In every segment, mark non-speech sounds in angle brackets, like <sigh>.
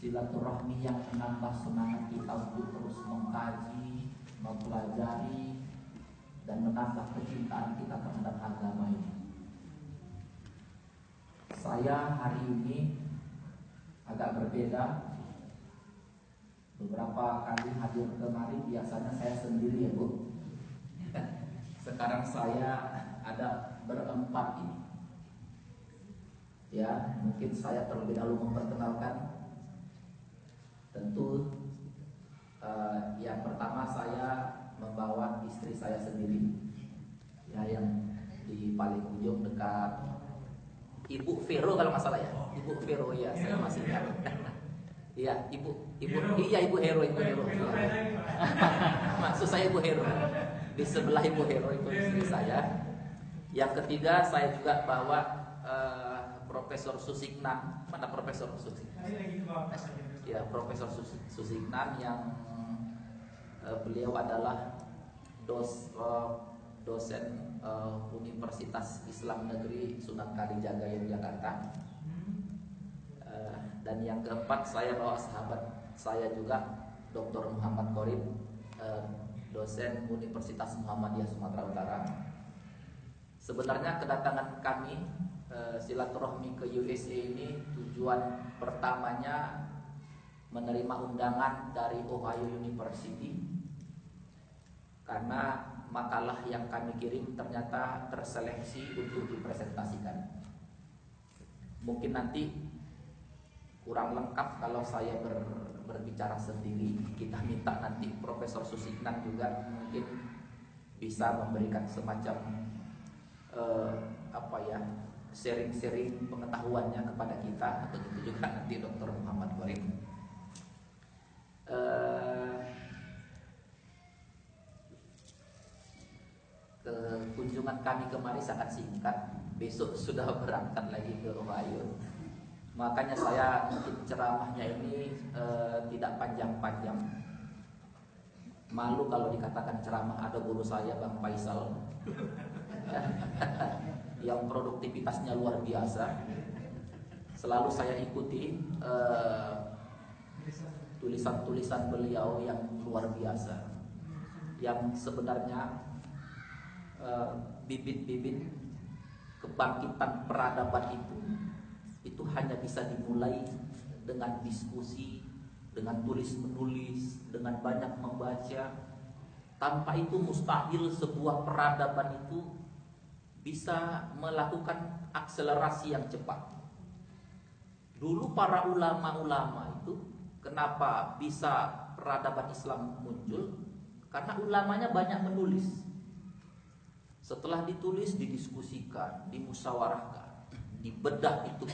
silaturahmi yang menambah semangat kita untuk terus mengkaji, mempelajari, dan menambah kecintaan kita terhadap agama ini. Saya hari ini agak berbeda. Beberapa kali hadir kemari biasanya saya sendiri ya Bu. <laughs> Sekarang saya ada berempat ini. Ya, mungkin saya terlebih dahulu memperkenalkan Tentu uh, yang pertama saya membawa istri saya sendiri. Ya yang di paling ujung dekat Ibu Vero kalau nggak salah ya? Ibu Vero ya saya masih ingat. <laughs> Iya Ibu Ibu iya Ibu Hero Ibu Hero. Ya. <laughs> maksud saya Ibu Hero. Di sebelah Ibu Hero itu istri saya. Yang ketiga saya juga bawa uh, Profesor Susikna mana Profesor Susikna ya Profesor Susignan yang uh, beliau adalah dos uh, dosen uh, Universitas Islam Negeri Sunan Kalijaga Yogyakarta. Uh, dan yang keempat saya bawa sahabat saya juga Dr. Muhammad Korib uh, dosen Universitas Muhammadiyah Sumatera Utara. Sebenarnya kedatangan kami silaturahmi ke USA ini tujuan pertamanya menerima undangan dari Ohio University karena makalah yang kami kirim ternyata terseleksi untuk dipresentasikan. Mungkin nanti kurang lengkap kalau saya ber, berbicara sendiri. Kita minta nanti Profesor Susiknan juga mungkin bisa memberikan semacam uh, apa ya sharing-sharing pengetahuannya kepada kita atau itu juga nanti Dr. Muhammad Warim uh, kunjungan kami kemari sangat singkat. Besok sudah <laughs> berangkat lagi ke Ohio. Makanya saya ceramahnya ini uh, tidak panjang-panjang. Malu kalau dikatakan ceramah ada guru saya Bang Faisal <laughs> yang produktivitasnya luar biasa. Selalu saya ikuti uh, tulisan-tulisan beliau yang luar biasa yang sebenarnya eh, bibit-bibit uh, kebangkitan peradaban itu itu hanya bisa dimulai dengan diskusi, dengan tulis menulis, dengan banyak membaca. Tanpa itu mustahil sebuah peradaban itu bisa melakukan akselerasi yang cepat. Dulu para ulama-ulama itu Kenapa bisa peradaban Islam muncul? Karena ulamanya banyak menulis. Setelah ditulis, didiskusikan, dimusyawarahkan, dibedah itu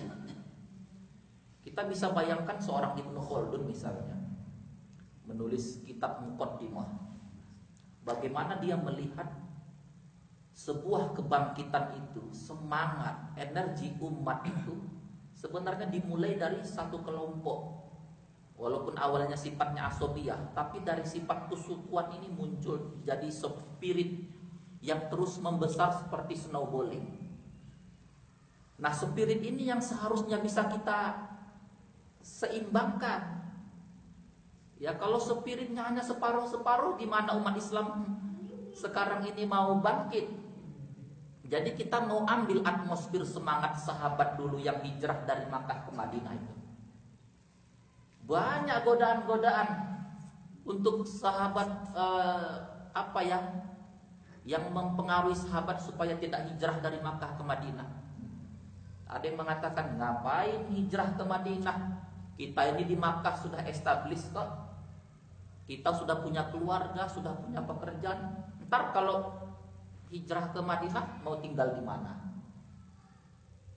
Kita bisa bayangkan seorang Ibnu Khaldun misalnya menulis kitab Muqaddimah. Bagaimana dia melihat sebuah kebangkitan itu, semangat, energi umat itu sebenarnya dimulai dari satu kelompok Walaupun awalnya sifatnya asobiah, tapi dari sifat kesukuan ini muncul jadi spirit yang terus membesar seperti snowballing. Nah, spirit ini yang seharusnya bisa kita seimbangkan. Ya, kalau spiritnya hanya separuh-separuh, gimana umat Islam sekarang ini mau bangkit? Jadi kita mau ambil atmosfer semangat sahabat dulu yang hijrah dari Makkah ke Madinah itu. Banyak godaan-godaan untuk sahabat eh, apa ya yang mempengaruhi sahabat supaya tidak hijrah dari Makkah ke Madinah. Ada yang mengatakan ngapain hijrah ke Madinah? Kita ini di Makkah sudah established kok. Kita sudah punya keluarga, sudah punya pekerjaan. Ntar kalau hijrah ke Madinah mau tinggal di mana?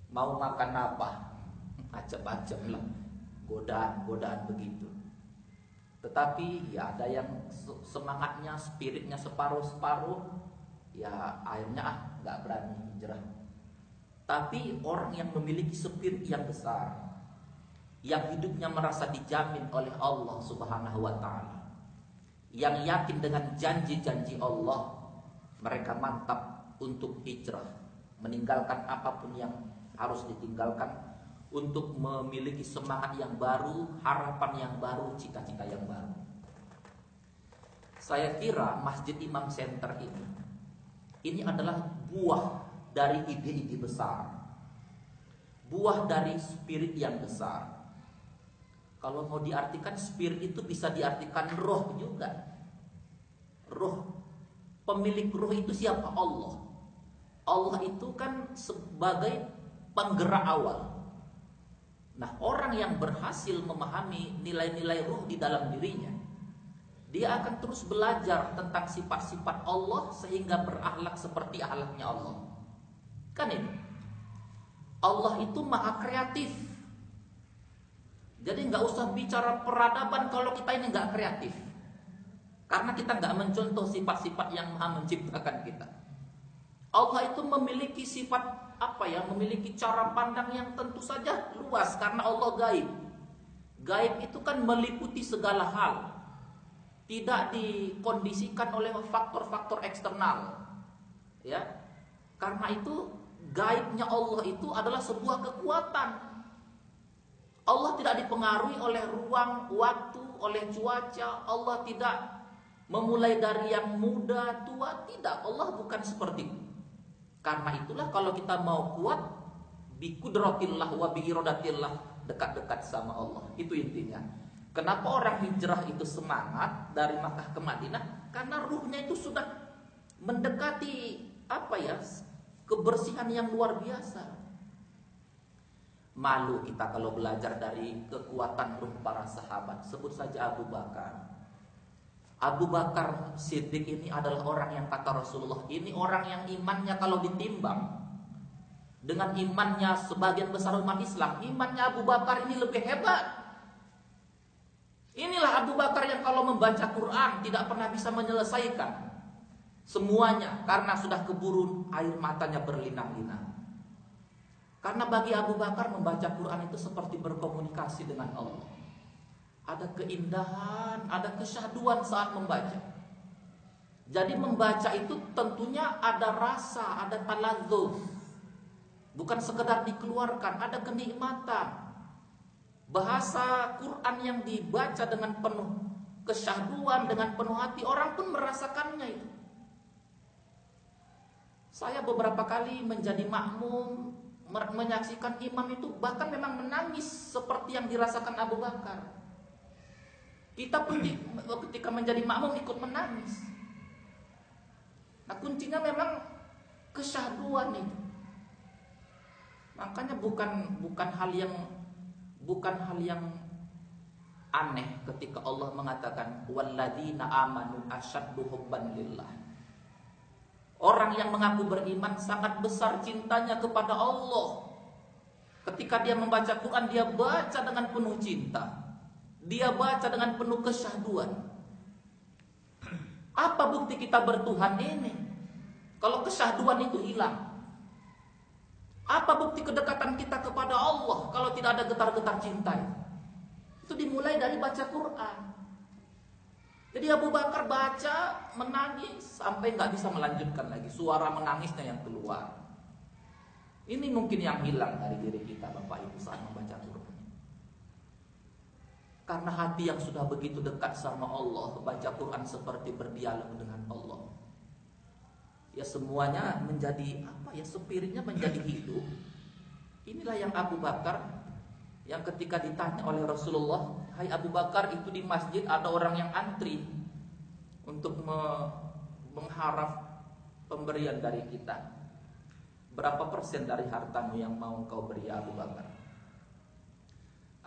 Mau makan apa? <laughs> Macam-macam lah godaan-godaan begitu. Tetapi ya ada yang semangatnya, spiritnya separuh-separuh, ya akhirnya ah nggak berani hijrah. Tapi orang yang memiliki spirit yang besar, yang hidupnya merasa dijamin oleh Allah Subhanahu wa taala, yang yakin dengan janji-janji Allah, mereka mantap untuk hijrah, meninggalkan apa pun yang harus ditinggalkan untuk memiliki semangat yang baru, harapan yang baru, cita-cita yang baru. Saya kira Masjid Imam Center ini ini adalah buah dari ide-ide besar. Buah dari spirit yang besar. Kalau mau diartikan spirit itu bisa diartikan roh juga. Roh. Pemilik roh itu siapa? Allah. Allah itu kan sebagai penggerak awal. Nah, orang yang berhasil memahami nilai-nilai roh di dalam dirinya, dia akan terus belajar tentang sifat-sifat Allah sehingga berakhlak seperti akhlaknya Allah. Kan ini. Allah itu maha kreatif. Jadi nggak usah bicara peradaban kalau kita ini nggak kreatif. Karena kita nggak mencontoh sifat-sifat yang maha menciptakan kita. Allah itu memiliki sifat apa ya? Memiliki cara pandang yang tentu saja luas karena Allah gaib. Gaib itu kan meliputi segala hal tidak dikondisikan oleh faktor-faktor eksternal. Ya. Karena itu gaibnya Allah itu adalah sebuah kekuatan. Allah tidak dipengaruhi oleh ruang, waktu, oleh cuaca. Allah tidak memulai dari yang muda, tua, tidak. Allah bukan seperti itu. Karena itulah kalau kita mau kuat bikudratillah wa biirodatillah dekat-dekat sama Allah. Itu intinya. Kenapa orang hijrah itu semangat dari Makkah ke Madinah? Karena ruhnya itu sudah mendekati apa ya? kebersihan yang luar biasa. Malu kita kalau belajar dari kekuatan ruh para sahabat. Sebut saja Abu Bakar. Abu Bakar Siddiq ini adalah orang yang kata Rasulullah, ini orang yang imannya kalau ditimbang dengan imannya sebagian besar umat Islam, imannya Abu Bakar ini lebih hebat Inilah Abu Bakar yang kalau membaca Quran tidak pernah bisa menyelesaikan semuanya karena sudah keburu air matanya berlinang-linang. Karena bagi Abu Bakar membaca Quran itu seperti berkomunikasi dengan Allah. Ada keindahan, ada kesyahduan saat membaca. Jadi membaca itu tentunya ada rasa, ada taladzuz. Bukan sekedar dikeluarkan, ada kenikmatan. Bahasa Quran yang dibaca dengan penuh kesyahduan, dengan penuh hati, orang pun merasakannya itu. Saya beberapa kali menjadi makmum, menyaksikan imam itu bahkan memang menangis seperti yang dirasakan Abu Bakar. Kita pun di, ketika menjadi makmum ikut menangis. Nah kuncinya memang kesyahduan itu. Makanya bukan bukan hal yang bukan hal yang aneh ketika Allah mengatakan walladzina amanu asyaddu hubban lillah. Orang yang mengaku beriman sangat besar cintanya kepada Allah. Ketika dia membaca Quran dia baca dengan penuh cinta. Dia baca dengan penuh kesyahduan. Apa bukti kita bertuhan ini? Kalau kesyahduan itu hilang. Apa bukti kedekatan kita kepada Allah kalau tidak ada getar-getar cinta? Itu dimulai dari baca Quran. Jadi Abu Bakar baca, menangis sampai nggak bisa melanjutkan lagi. Suara menangisnya yang keluar. Ini mungkin yang hilang dari diri kita Bapak Ibu saat membaca Quran. Karena hati yang sudah begitu dekat sama Allah, baca Quran seperti berdialog dengan Allah. Ya semuanya menjadi apa ya spiritnya menjadi hidup. Inilah yang Abu Bakar yang ketika ditanya oleh Rasulullah Hai Abu Bakar itu di masjid ada orang yang antri untuk me mengharap pemberian dari kita. Berapa persen dari hartamu yang mau kau beri Abu Bakar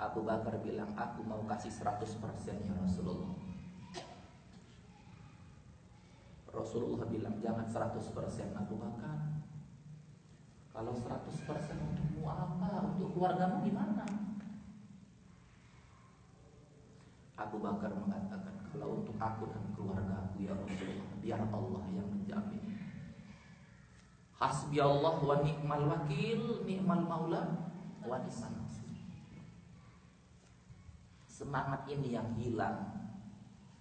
Abu Bakar bilang aku mau kasih 100% ya Rasulullah Rasulullah bilang jangan 100% Abu Bakar. Kalau 100% untukmu apa? Untuk keluargamu gimana? Abu Bakar mengatakan kalau untuk aku dan keluarga aku ya Rasulullah biar Allah yang menjamin. Hasbi Allah wa ni'mal wakil, ni'mal maula wa ni'mal Semangat ini yang hilang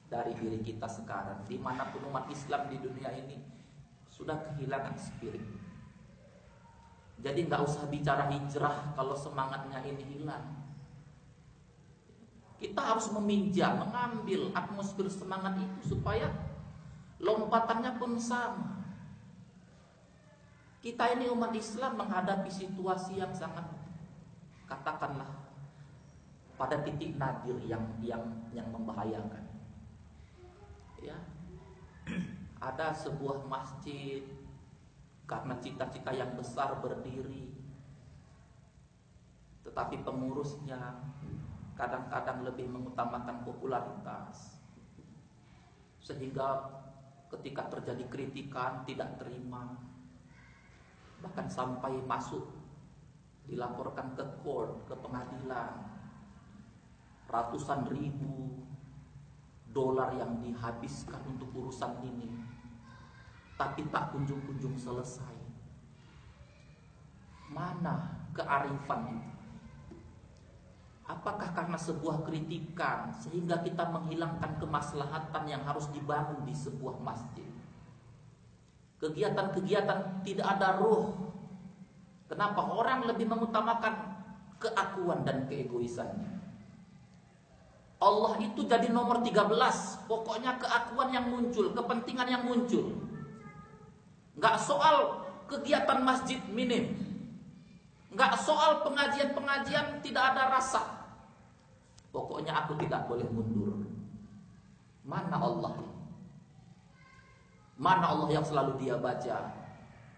dari diri kita sekarang di mana pun umat Islam di dunia ini sudah kehilangan spirit Jadi nggak usah bicara hijrah kalau semangatnya ini hilang. Kita harus meminjam, mengambil atmosfer semangat itu supaya lompatannya pun sama. Kita ini umat Islam menghadapi situasi yang sangat katakanlah pada titik nadir yang yang yang membahayakan. Ya. <clears throat> Ada sebuah masjid karena cita-cita yang besar berdiri tetapi pengurusnya kadang-kadang lebih mengutamakan popularitas sehingga ketika terjadi kritikan tidak terima bahkan sampai masuk dilaporkan ke court ke pengadilan ratusan ribu dolar yang dihabiskan untuk urusan ini tapi tak kunjung-kunjung selesai. Mana kearifan itu? Apakah karena sebuah kritikan sehingga kita menghilangkan kemaslahatan yang harus dibangun di sebuah masjid? Kegiatan-kegiatan tidak ada ruh. Kenapa orang lebih mengutamakan keakuan dan keegoisannya? Allah itu jadi nomor 13 Pokoknya keakuan yang muncul Kepentingan yang muncul Nggak soal kegiatan masjid minim. Nggak soal pengajian-pengajian tidak ada rasa. Pokoknya aku tidak boleh mundur. Mana Allah? Mana Allah yang selalu dia baca?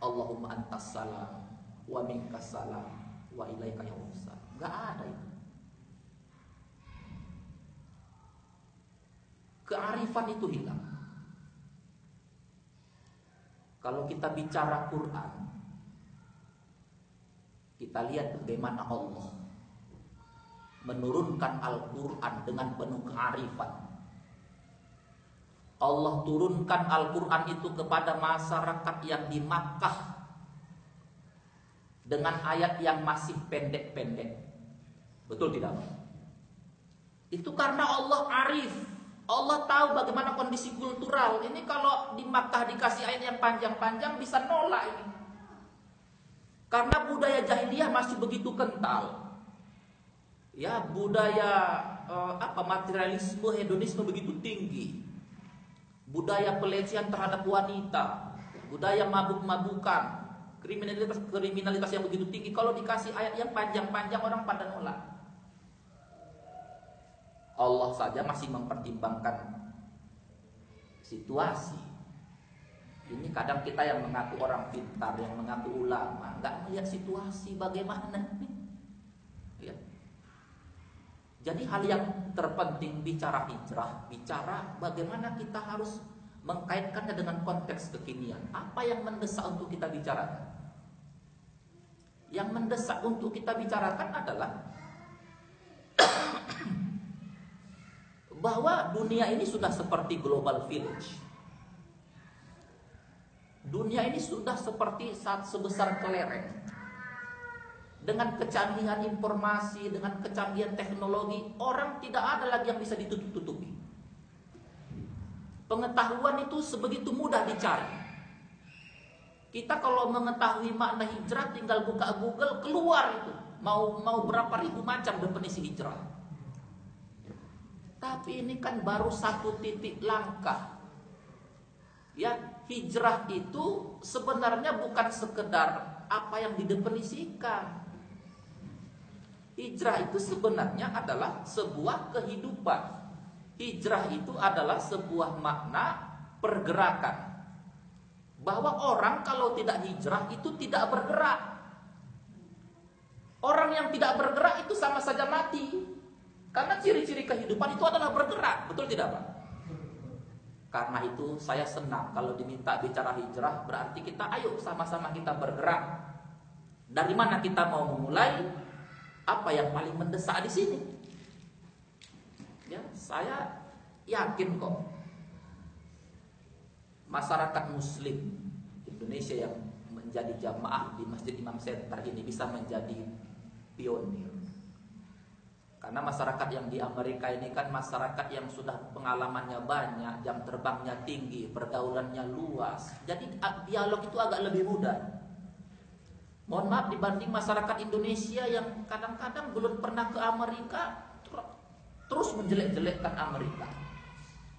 Allahumma antas salam wa minkas salam wa ilaika yawmussalam. Enggak ada itu. Kearifan itu hilang. Kalau kita bicara Quran, kita lihat bagaimana Allah menurunkan Al-Quran dengan penuh kearifan. Allah turunkan Al-Quran itu kepada masyarakat yang di Makkah dengan ayat yang masih pendek-pendek. Betul tidak? Itu karena Allah arif Allah tahu bagaimana kondisi kultural. Ini kalau di Makkah dikasih ayat yang panjang-panjang bisa nolak ini. Karena budaya jahiliyah masih begitu kental. Ya, budaya eh, apa materialisme hedonisme begitu tinggi. Budaya pelecehan terhadap wanita, budaya mabuk-mabukan, kriminalitas kriminalitas yang begitu tinggi. Kalau dikasih ayat yang panjang-panjang orang pada nolak. Allah saja masih mempertimbangkan situasi. Ini kadang kita yang mengaku orang pintar, yang mengaku ulama, nggak melihat situasi bagaimana Ya. Jadi hal yang terpenting bicara hijrah, bicara bagaimana kita harus mengkaitkannya dengan konteks kekinian. Apa yang mendesak untuk kita bicarakan? Yang mendesak untuk kita bicarakan adalah bahwa dunia ini sudah seperti global village. Dunia ini sudah seperti saat sebesar kelereng. Dengan kecanggihan informasi, dengan kecanggihan teknologi, orang tidak ada lagi yang bisa ditutup-tutupi. Pengetahuan itu sebegitu mudah dicari. Kita kalau mengetahui makna hijrah tinggal buka Google keluar itu. Mau mau berapa ribu macam definisi hijrah. Tapi ini kan baru satu titik langkah. Ya, hijrah itu sebenarnya bukan sekedar apa yang didefinisikan. Hijrah itu sebenarnya adalah sebuah kehidupan. Hijrah itu adalah sebuah makna pergerakan. Bahwa orang kalau tidak hijrah itu tidak bergerak. Orang yang tidak bergerak itu sama saja mati. Karena ciri-ciri kehidupan itu adalah bergerak, betul tidak Pak? Karena itu saya senang kalau diminta bicara hijrah berarti kita ayo sama-sama kita bergerak. Dari mana kita mau memulai? Apa yang paling mendesak di sini? Ya, saya yakin kok masyarakat muslim Indonesia yang menjadi jamaah di Masjid Imam Center ini bisa menjadi pionir karena masyarakat yang di Amerika ini kan masyarakat yang sudah pengalamannya banyak, jam terbangnya tinggi, pergaulannya luas. Jadi dialog itu agak lebih mudah. Mohon maaf dibanding masyarakat Indonesia yang kadang-kadang belum pernah ke Amerika terus menjelek-jelekkan Amerika.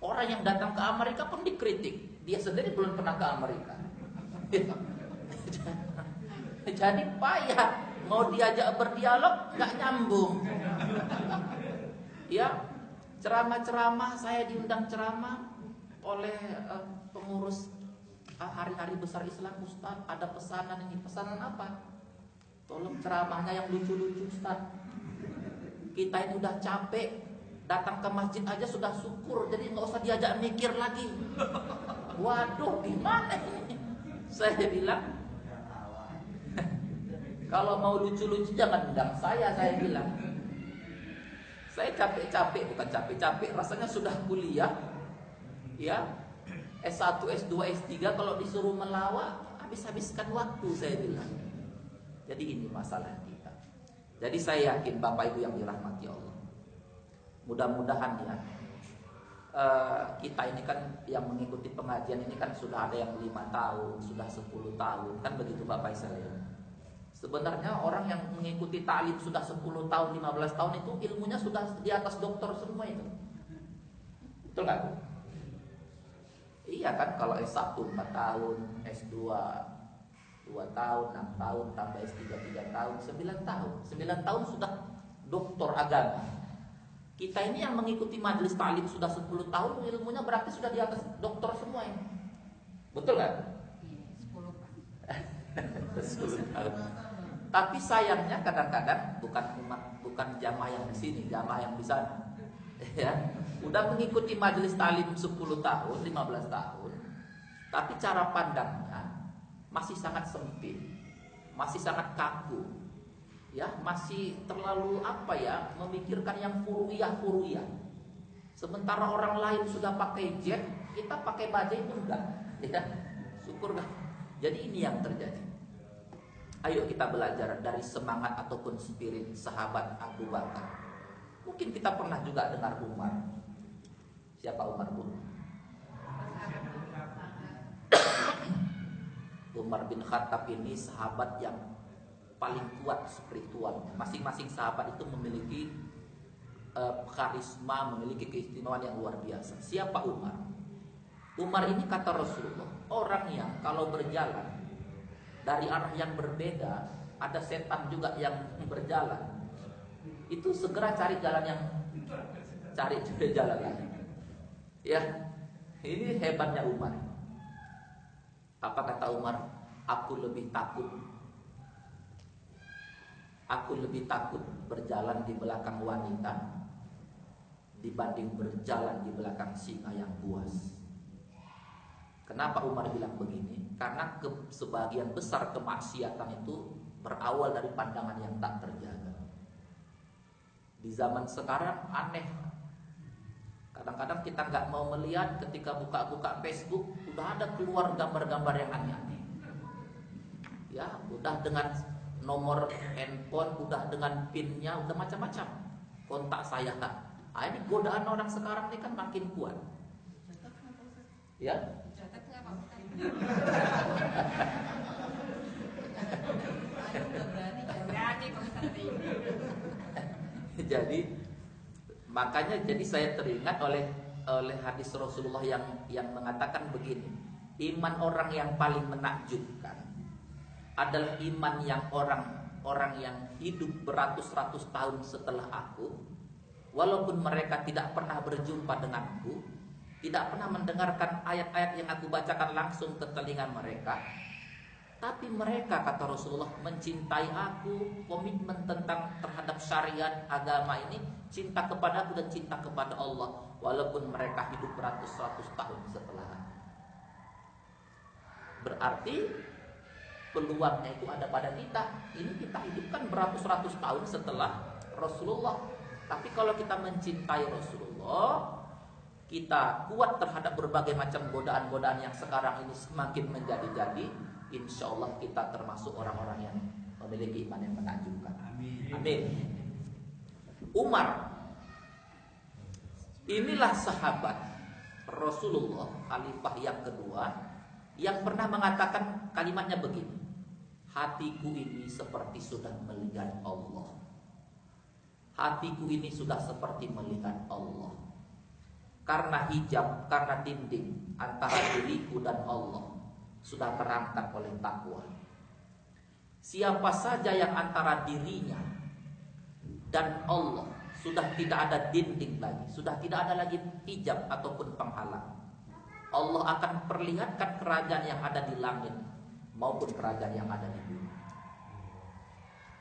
Orang yang datang ke Amerika pun dikritik. Dia sendiri belum pernah ke Amerika. <laughs> Jadi payah mau diajak berdialog nggak nyambung. ya, ceramah-ceramah saya diundang ceramah oleh uh, pengurus Ah, hari-hari besar Islam Ustaz. Ada pesanan ini. Pesanan apa? Tolong ceramahnya yang lucu-lucu Ustaz. Kita itu udah capek. Datang ke masjid aja sudah syukur. Jadi nggak usah diajak mikir lagi. Waduh gimana ini? Saya bilang kalau mau lucu-lucu jangan undang saya saya bilang saya capek-capek bukan capek-capek rasanya sudah kuliah ya S1, S2, S3 kalau disuruh melawak habis-habiskan waktu saya bilang. Jadi ini masalah kita. Jadi saya yakin Bapak Ibu yang dirahmati Allah. Mudah-mudahan ya uh, kita ini kan yang mengikuti pengajian ini kan sudah ada yang lima tahun, sudah 10 tahun, kan begitu Bapak saya. Sebenarnya orang yang mengikuti taklim sudah 10 tahun, 15 tahun itu ilmunya sudah di atas dokter semua itu. Betul kan? Iya kan kalau S1 4 tahun, S2 2 tahun, 6 tahun, tambah S3 3 tahun, 9 tahun. 9 tahun sudah doktor agama. Kita ini yang mengikuti majelis talim sudah 10 tahun, ilmunya berarti sudah di atas doktor semua ini. Betul kan? 10 <laughs> tahun. Tapi sayangnya kadang-kadang bukan umat, bukan jamaah yang di sini, jamaah yang di sana. <laughs> Ya, udah mengikuti majelis talim 10 tahun, 15 tahun, tapi cara pandangnya masih sangat sempit, masih sangat kaku. Ya, masih terlalu apa ya, memikirkan yang furuiyah-furuiyah. Sementara orang lain sudah pakai jet, kita pakai bajai pun enggak. <laughs> Ya, syukur. Jadi ini yang terjadi. Ayo kita belajar dari semangat ataupun spirit sahabat Abu Bakar. Mungkin kita pernah juga dengar Umar. Siapa Umar Bu? <coughs> Umar bin Khattab ini sahabat yang paling kuat spiritual. Masing-masing sahabat itu memiliki uh, karisma, memiliki keistimewaan yang luar biasa. Siapa Umar? Umar ini kata Rasulullah, orang yang kalau berjalan dari arah yang berbeda, ada setan juga yang berjalan. Itu segera cari jalan yang cari jalan lain. Ya, ini hebatnya Umar. Apa kata Umar? Aku lebih takut. Aku lebih takut berjalan di belakang wanita dibanding berjalan di belakang singa yang buas. Kenapa Umar bilang begini? Karena ke, sebagian besar kemaksiatan itu berawal dari pandangan yang tak terjaga. Di zaman sekarang aneh Kadang-kadang kita nggak mau melihat ketika buka-buka Facebook udah ada keluar gambar-gambar yang aneh-aneh. Ya, udah dengan nomor handphone, udah dengan pinnya, udah macam-macam. Kontak saya kan. Ah, ini godaan orang sekarang ini kan makin kuat. Ya. <laughs> Jadi Makanya jadi saya teringat oleh oleh hadis Rasulullah yang yang mengatakan begini, iman orang yang paling menakjubkan adalah iman yang orang orang yang hidup beratus-ratus tahun setelah aku, walaupun mereka tidak pernah berjumpa denganku, tidak pernah mendengarkan ayat-ayat yang aku bacakan langsung ke telinga mereka, tapi mereka kata Rasulullah mencintai aku, komitmen tentang terhadap syariat agama ini, cinta kepada aku dan cinta kepada Allah, walaupun mereka hidup beratus-ratus tahun setelah Berarti peluangnya itu ada pada kita. Ini kita hidupkan beratus-ratus tahun setelah Rasulullah. Tapi kalau kita mencintai Rasulullah, kita kuat terhadap berbagai macam godaan-godaan yang sekarang ini semakin menjadi-jadi, insya Allah kita termasuk orang-orang yang memiliki iman yang menakjubkan. Amin. Amin. Umar inilah sahabat Rasulullah khalifah yang kedua yang pernah mengatakan kalimatnya begini. hatiku ini seperti sudah melihat Allah. Hatiku ini sudah seperti melihat Allah. Karena hijab, karena dinding antara diriku dan Allah sudah terangkat oleh takwa. Siapa saja yang antara dirinya dan Allah sudah tidak ada dinding lagi, sudah tidak ada lagi hijab ataupun penghalang. Allah akan perlihatkan kerajaan yang ada di langit maupun kerajaan yang ada di bumi.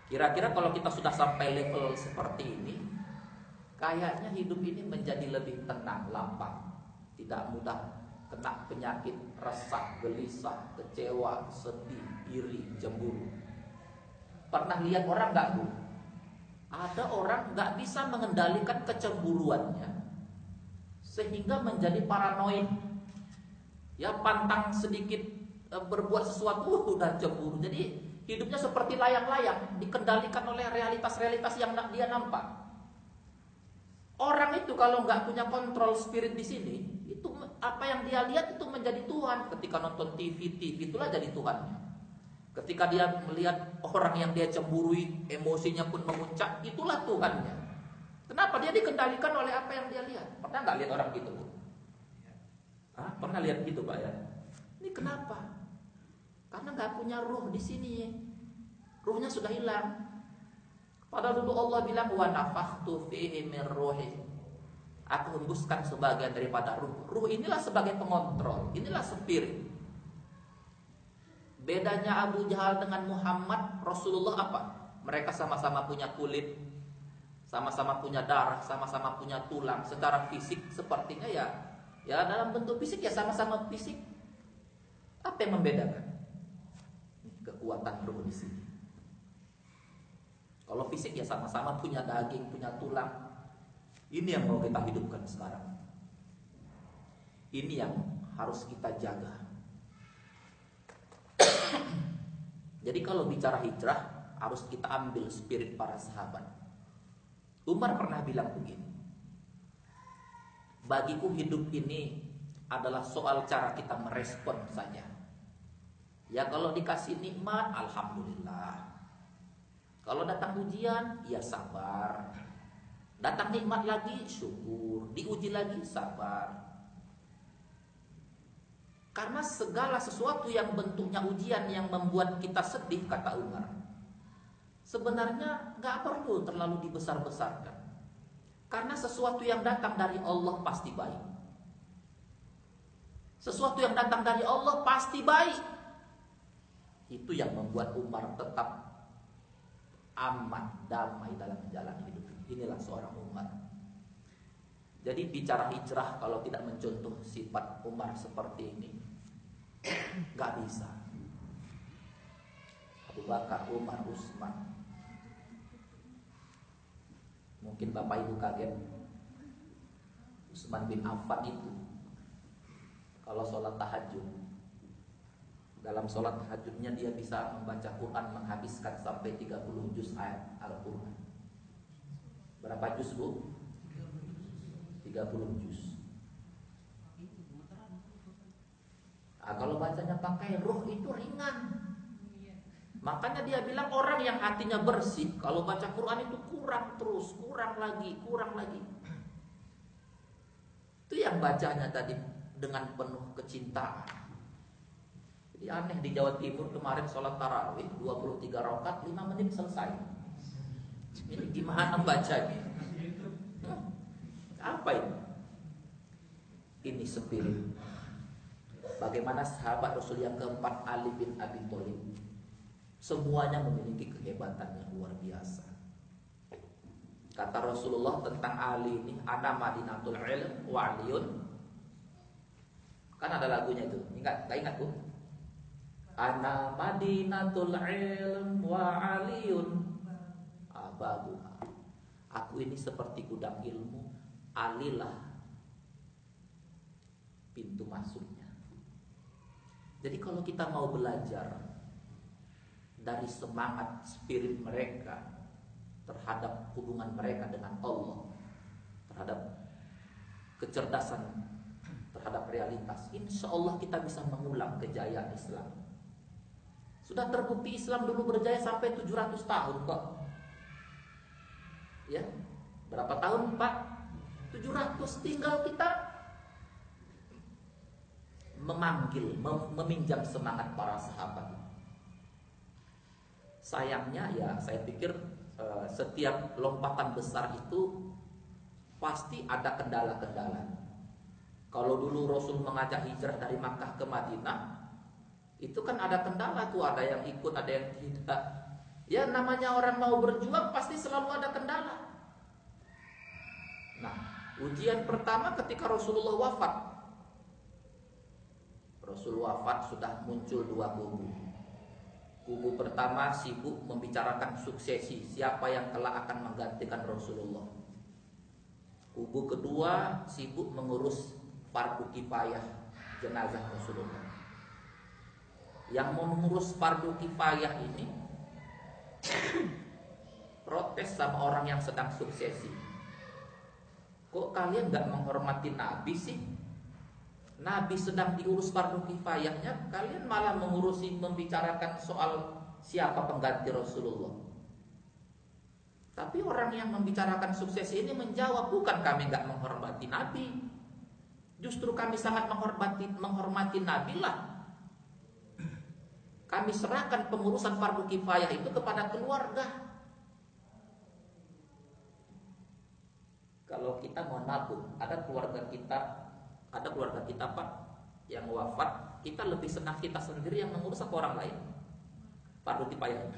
Kira-kira kalau kita sudah sampai level seperti ini, kayaknya hidup ini menjadi lebih tenang, lapang, tidak mudah kena penyakit resah, gelisah, kecewa, sedih, iri, cemburu. Pernah lihat orang nggak bu? Ada orang nggak bisa mengendalikan kecemburuannya sehingga menjadi paranoid. Ya pantang sedikit e, berbuat sesuatu udah cemburu. Jadi hidupnya seperti layang-layang dikendalikan oleh realitas-realitas yang dia nampak. Orang itu kalau nggak punya kontrol spirit di sini, itu apa yang dia lihat itu menjadi Tuhan. Ketika nonton TV, TV itulah jadi Tuhannya. Ketika dia melihat orang yang dia cemburui, emosinya pun memuncak, itulah Tuhannya. Kenapa dia dikendalikan oleh apa yang dia lihat? Pernah nggak lihat orang gitu? Hah? Pernah lihat gitu pak ya? Ini kenapa? Karena nggak punya ruh di sini. Ruhnya sudah hilang. Padahal dulu Allah bilang wa nafakhtu fihi min ruhi. Aku hembuskan sebagian daripada ruh. Ruh inilah sebagai pengontrol. Inilah spirit. Bedanya Abu Jahal dengan Muhammad, Rasulullah apa? Mereka sama-sama punya kulit, sama-sama punya darah, sama-sama punya tulang. Secara fisik sepertinya ya, ya dalam bentuk fisik ya sama-sama fisik. Apa yang membedakan? Kekuatan ruh di sini. Kalau fisik ya sama-sama punya daging, punya tulang. Ini yang mau kita hidupkan sekarang. Ini yang harus kita jaga. <coughs> Jadi kalau bicara hijrah harus kita ambil spirit para sahabat. Umar pernah bilang begini. Bagiku hidup ini adalah soal cara kita merespon saja. Ya kalau dikasih nikmat, alhamdulillah. Kalau datang ujian, ya sabar. Datang nikmat lagi, syukur. Diuji lagi, sabar. Karena segala sesuatu yang bentuknya ujian yang membuat kita sedih, kata Umar. Sebenarnya gak perlu terlalu dibesar-besarkan. Karena sesuatu yang datang dari Allah pasti baik. Sesuatu yang datang dari Allah pasti baik. Itu yang membuat Umar tetap aman, damai dalam menjalani hidup. Inilah seorang Umar. Jadi bicara hijrah kalau tidak mencontoh sifat Umar seperti ini Gak bisa Abu Bakar, Umar, Usman Mungkin Bapak Ibu kaget Usman bin Affan itu Kalau sholat tahajud Dalam sholat tahajudnya dia bisa membaca Quran Menghabiskan sampai 30 juz ayat Al-Quran Berapa juz bu? 30 juz. Nah, kalau bacanya pakai ruh itu ringan. Makanya dia bilang orang yang hatinya bersih kalau baca Quran itu kurang terus, kurang lagi, kurang lagi. Itu yang bacanya tadi dengan penuh kecintaan. Jadi aneh di Jawa Timur kemarin sholat tarawih 23 rakaat 5 menit selesai. Ini gimana bacanya? Apa ini? Ini spirit. Bagaimana sahabat Rasul yang keempat Ali bin Abi Thalib semuanya memiliki kehebatan yang luar biasa. Kata Rasulullah tentang Ali ini, ada Madinatul Ilm wa Aliyun. Kan ada lagunya itu. Ingat, tak ingat, Bu? Ana Madinatul Ilm wa Aliyun. Ababuha. Aku ini seperti gudang ilmu alilah pintu masuknya. Jadi kalau kita mau belajar dari semangat spirit mereka terhadap hubungan mereka dengan Allah, terhadap kecerdasan terhadap realitas, insya Allah kita bisa mengulang kejayaan Islam. Sudah terbukti Islam dulu berjaya sampai 700 tahun kok. Ya. Berapa tahun, Pak? 700 tinggal kita memanggil, mem meminjam semangat para sahabat. Sayangnya ya saya pikir uh, setiap lompatan besar itu pasti ada kendala-kendala. Kalau dulu Rasul mengajak hijrah dari Makkah ke Madinah, itu kan ada kendala tuh, ada yang ikut, ada yang tidak. Ya namanya orang mau berjuang pasti selalu ada kendala. Nah, ujian pertama ketika Rasulullah wafat. Rasul wafat sudah muncul dua kubu. Kubu pertama sibuk membicarakan suksesi, siapa yang kelak akan menggantikan Rasulullah. Kubu kedua sibuk mengurus fardu kifayah jenazah Rasulullah. Yang mengurus fardu kifayah ini protes sama orang yang sedang suksesi. Kok kalian nggak menghormati Nabi sih? Nabi sedang diurus fardu kifayahnya, kalian malah mengurusi membicarakan soal siapa pengganti Rasulullah. Tapi orang yang membicarakan sukses ini menjawab bukan kami nggak menghormati Nabi, Justru kami sangat menghormati menghormati Nabi lah. Kami serahkan pengurusan fardu kifayah itu kepada keluarga. Kalau kita mau nabung, ada keluarga kita, ada keluarga kita Pak yang wafat, kita lebih senang kita sendiri yang mengurus atau orang lain. Fardu kifayah.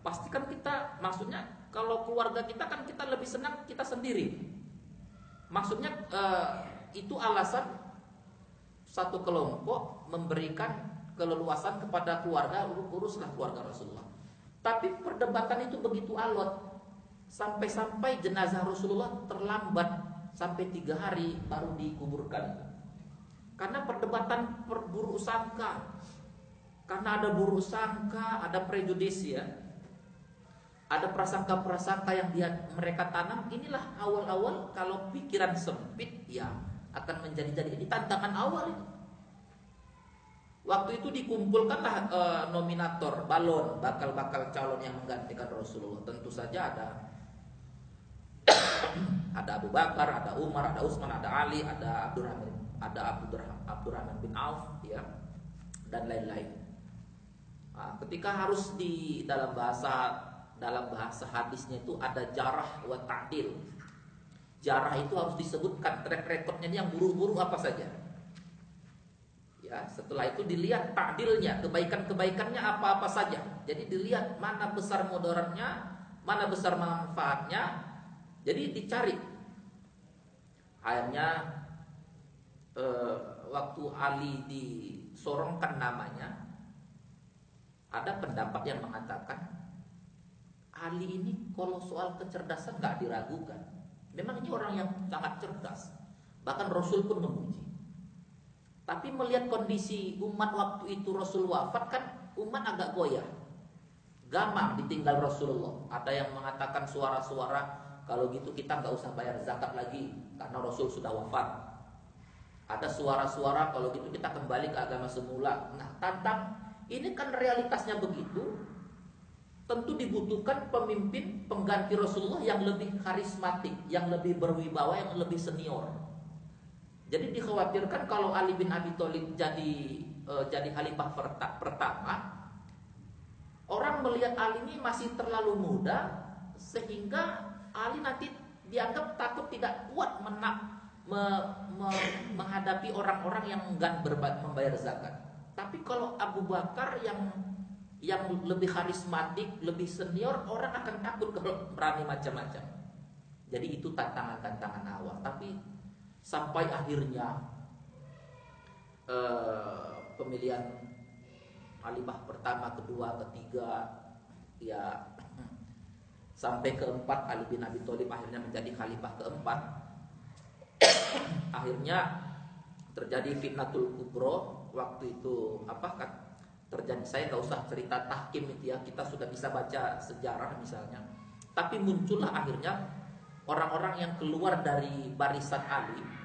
Pastikan kita, maksudnya kalau keluarga kita kan kita lebih senang kita sendiri. Maksudnya eh, itu alasan satu kelompok memberikan keleluasan kepada keluarga uruslah keluarga Rasulullah. Tapi perdebatan itu begitu alot sampai-sampai jenazah Rasulullah terlambat sampai tiga hari baru dikuburkan. Karena perdebatan berburu sangka, karena ada buruk sangka, ada prejudis ya, ada prasangka-prasangka yang dia mereka tanam. Inilah awal-awal kalau pikiran sempit ya akan menjadi-jadi. Ini tantangan awal ini. Waktu itu dikumpulkanlah e, nominator balon bakal-bakal calon yang menggantikan Rasulullah. Tentu saja ada <coughs> ada Abu Bakar, ada Umar, ada Utsman, ada Ali, ada Abdurrahman, ada Abdurrahman, Abdurrahman bin Auf, ya, dan lain-lain. Nah, ketika harus di dalam bahasa dalam bahasa hadisnya itu ada jarah wa ta'dil Jarah itu harus disebutkan track recordnya yang buru-buru apa saja. Ya, setelah itu dilihat takdilnya, kebaikan-kebaikannya apa-apa saja. Jadi dilihat mana besar mudaratnya, mana besar manfaatnya. Jadi dicari. Akhirnya eh, waktu Ali disorongkan namanya, ada pendapat yang mengatakan Ali ini kalau soal kecerdasan nggak diragukan. Memang ini orang yang sangat cerdas. Bahkan Rasul pun memuji. Tapi melihat kondisi umat waktu itu Rasul wafat kan umat agak goyah. Gamang ditinggal Rasulullah. Ada yang mengatakan suara-suara kalau gitu kita nggak usah bayar zakat lagi karena Rasul sudah wafat. Ada suara-suara kalau gitu kita kembali ke agama semula. Nah, tantang ini kan realitasnya begitu tentu dibutuhkan pemimpin pengganti Rasulullah yang lebih karismatik, yang lebih berwibawa, yang lebih senior. Jadi dikhawatirkan kalau Ali bin Abi Thalib jadi uh, jadi khalifah pertama, orang melihat Ali ini masih terlalu muda sehingga Ali nanti dianggap takut tidak kuat menak me, me, menghadapi orang-orang yang enggan membayar zakat. Tapi kalau Abu Bakar yang yang lebih karismatik, lebih senior, orang akan takut kalau berani macam-macam. Jadi itu tantangan-tantangan awal. Tapi sampai akhirnya uh, pemilihan khalifah pertama, kedua, ketiga, ya sampai keempat Ali bin Abi Thalib akhirnya menjadi khalifah keempat. akhirnya terjadi fitnatul kubro. Waktu itu apa terjadi saya nggak usah cerita tahkim itu ya kita sudah bisa baca sejarah misalnya. Tapi muncullah akhirnya orang-orang yang keluar dari barisan Ali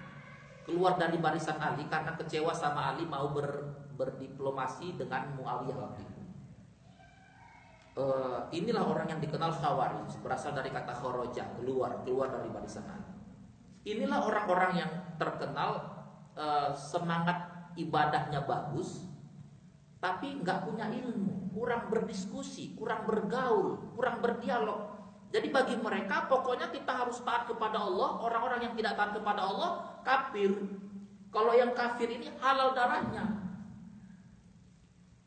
keluar dari barisan Ali karena kecewa sama Ali mau ber, berdiplomasi dengan Muawiyah waktu itu. Uh, inilah orang yang dikenal Khawarij, berasal dari kata khoroja, keluar, keluar dari barisan Ali. Inilah orang-orang yang terkenal uh, semangat ibadahnya bagus, tapi nggak punya ilmu, kurang berdiskusi, kurang bergaul, kurang berdialog. Jadi bagi mereka pokoknya kita harus taat kepada Allah. Orang-orang yang tidak taat kepada Allah kafir. Kalau yang kafir ini halal darahnya.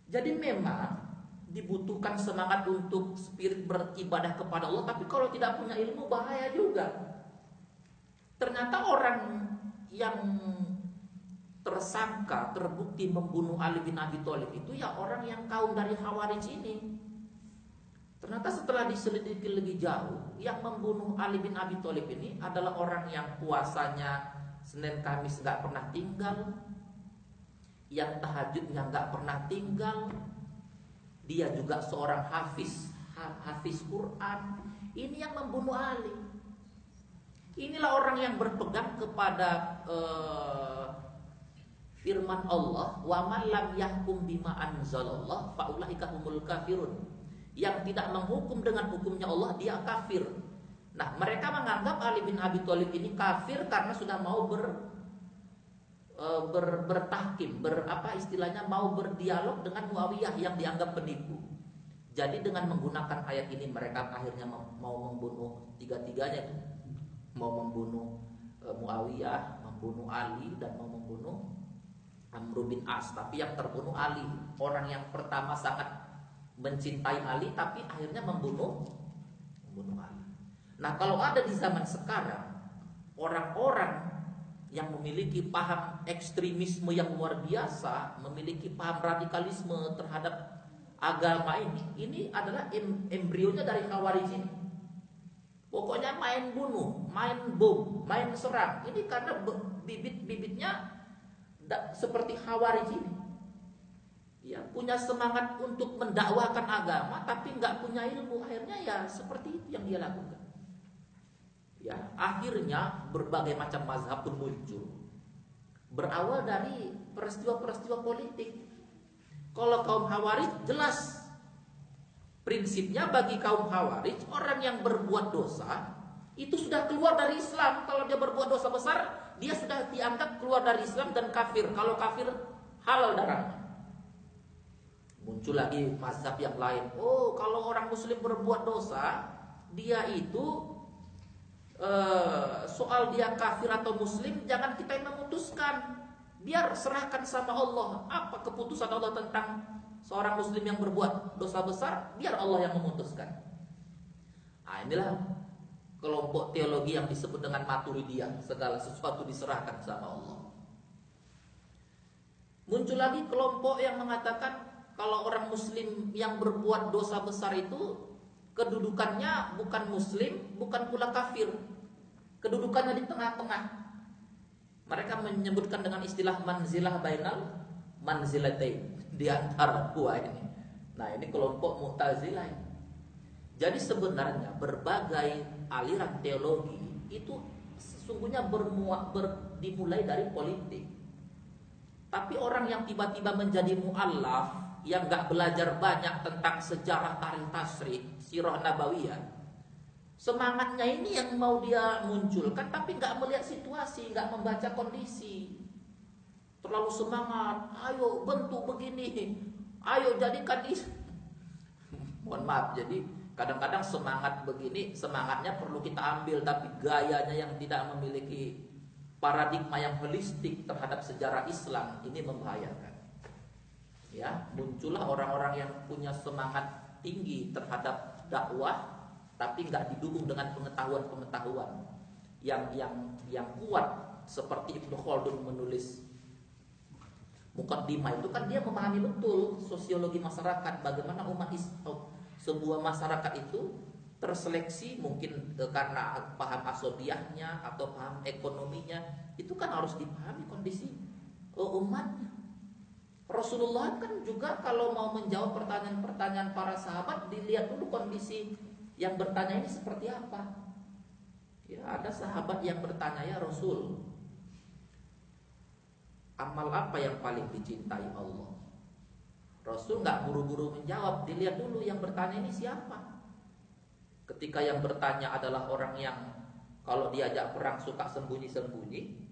Jadi memang dibutuhkan semangat untuk spirit beribadah kepada Allah tapi kalau tidak punya ilmu bahaya juga ternyata orang yang tersangka terbukti membunuh Ali bin Abi Thalib itu ya orang yang kaum dari Khawarij ini ternyata setelah diselidiki lebih jauh yang membunuh Ali bin Abi Thalib ini adalah orang yang puasanya Senin Kamis nggak pernah tinggal yang tahajudnya nggak pernah tinggal dia juga seorang hafiz, hafiz Quran. Ini yang membunuh Ali. Inilah orang yang berpegang kepada uh, firman Allah, "Wa man lam yahkum bima anzalallah faulaika humul kafirun." Yang tidak menghukum dengan hukumnya Allah, dia kafir. Nah, mereka menganggap Ali bin Abi Thalib ini kafir karena sudah mau ber Eh, ber, bertahkim, ber apa istilahnya mau berdialog dengan Muawiyah yang dianggap penipu. Jadi dengan menggunakan ayat ini mereka akhirnya mau membunuh tiga-tiganya itu. Mau membunuh e, Muawiyah, membunuh Ali dan mau membunuh Amr bin As. Tapi yang terbunuh Ali, orang yang pertama sangat mencintai Ali tapi akhirnya membunuh membunuh Ali. Nah, kalau ada di zaman sekarang orang-orang yang memiliki paham ekstremisme yang luar biasa, memiliki paham radikalisme terhadap agama ini, ini adalah em embrionya dari Khawarij ini. Pokoknya main bunuh, main bom, main serang. Ini karena bibit-bibitnya seperti Khawarij ini. Ya, punya semangat untuk mendakwakan agama tapi nggak punya ilmu, akhirnya ya seperti itu yang dia lakukan ya akhirnya berbagai macam mazhab pun muncul. Berawal dari peristiwa-peristiwa politik. Kalau kaum Khawarij jelas. Prinsipnya bagi kaum Khawarij orang yang berbuat dosa itu sudah keluar dari Islam. Kalau dia berbuat dosa besar dia sudah dianggap keluar dari Islam dan kafir. Kalau kafir halal darahnya. Muncul lagi mazhab yang lain. Oh kalau orang muslim berbuat dosa dia itu Eh, soal dia kafir atau muslim jangan kita yang memutuskan. Biar serahkan sama Allah. Apa keputusan Allah tentang seorang muslim yang berbuat dosa besar biar Allah yang memutuskan. Nah inilah kelompok teologi yang disebut dengan maturidiyah. Segala sesuatu diserahkan sama Allah. Muncul lagi kelompok yang mengatakan kalau orang muslim yang berbuat dosa besar itu kedudukannya bukan muslim, bukan pula kafir. Kedudukannya di tengah-tengah. Mereka menyebutkan dengan istilah manzilah bainal manzilatain di antara dua ini. Nah, ini kelompok Mu'tazilah. Jadi sebenarnya berbagai aliran teologi itu sesungguhnya bermuak ber, dimulai dari politik. Tapi orang yang tiba-tiba menjadi mu'allaf yang nggak belajar banyak tentang sejarah tarikh tasrih, sirah nabawiyah, semangatnya ini yang mau dia munculkan, tapi nggak melihat situasi, nggak membaca kondisi, terlalu semangat, ayo bentuk begini, ayo jadikan ini. <laughs> Mohon maaf, jadi kadang-kadang semangat begini, semangatnya perlu kita ambil, tapi gayanya yang tidak memiliki paradigma yang holistik terhadap sejarah Islam ini membahayakan. Ya muncullah orang-orang yang punya semangat tinggi terhadap dakwah tapi nggak didukung dengan pengetahuan-pengetahuan yang yang yang kuat. Seperti Ibnu Khaldun menulis Mukaddimah itu kan dia memahami betul sosiologi masyarakat bagaimana umat Islam sebuah masyarakat itu terseleksi mungkin eh, karena paham asobiahnya atau paham ekonominya. Itu kan harus dipahami kondisi eh, umatnya Rasulullah kan juga kalau mau menjawab pertanyaan-pertanyaan para sahabat dilihat dulu kondisi yang bertanya ini seperti apa. Ya, ada sahabat yang bertanya ya Rasul, amal apa yang paling dicintai Allah? Rasul nggak buru-buru menjawab, dilihat dulu yang bertanya ini siapa. Ketika yang bertanya adalah orang yang kalau diajak perang suka sembunyi-sembunyi,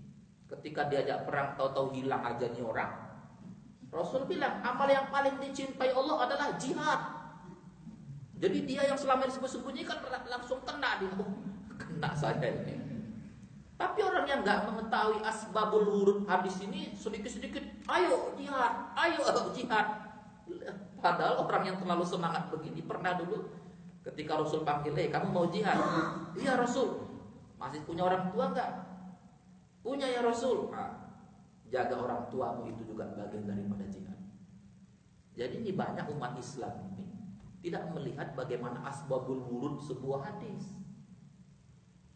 ketika diajak perang tahu-tahu hilang aja nih orang. Rasul bilang amal yang paling dicintai Allah adalah jihad. Jadi dia yang selama ini sembunyi kan langsung kena dia, oh, kena saya ini. Tapi orang yang nggak mengetahui asbabul wurud hadis ini sedikit-sedikit, ayo jihad, ayo jihad. Padahal orang yang terlalu semangat begini pernah dulu ketika Rasul panggil, "Eh, kamu mau jihad?" "Iya, Rasul." "Masih punya orang tua enggak?" "Punya ya, Rasul." Nah, jaga orang tuamu itu juga bagian daripada jihad. Jadi ini banyak umat Islam ini tidak melihat bagaimana asbabul wurud sebuah hadis.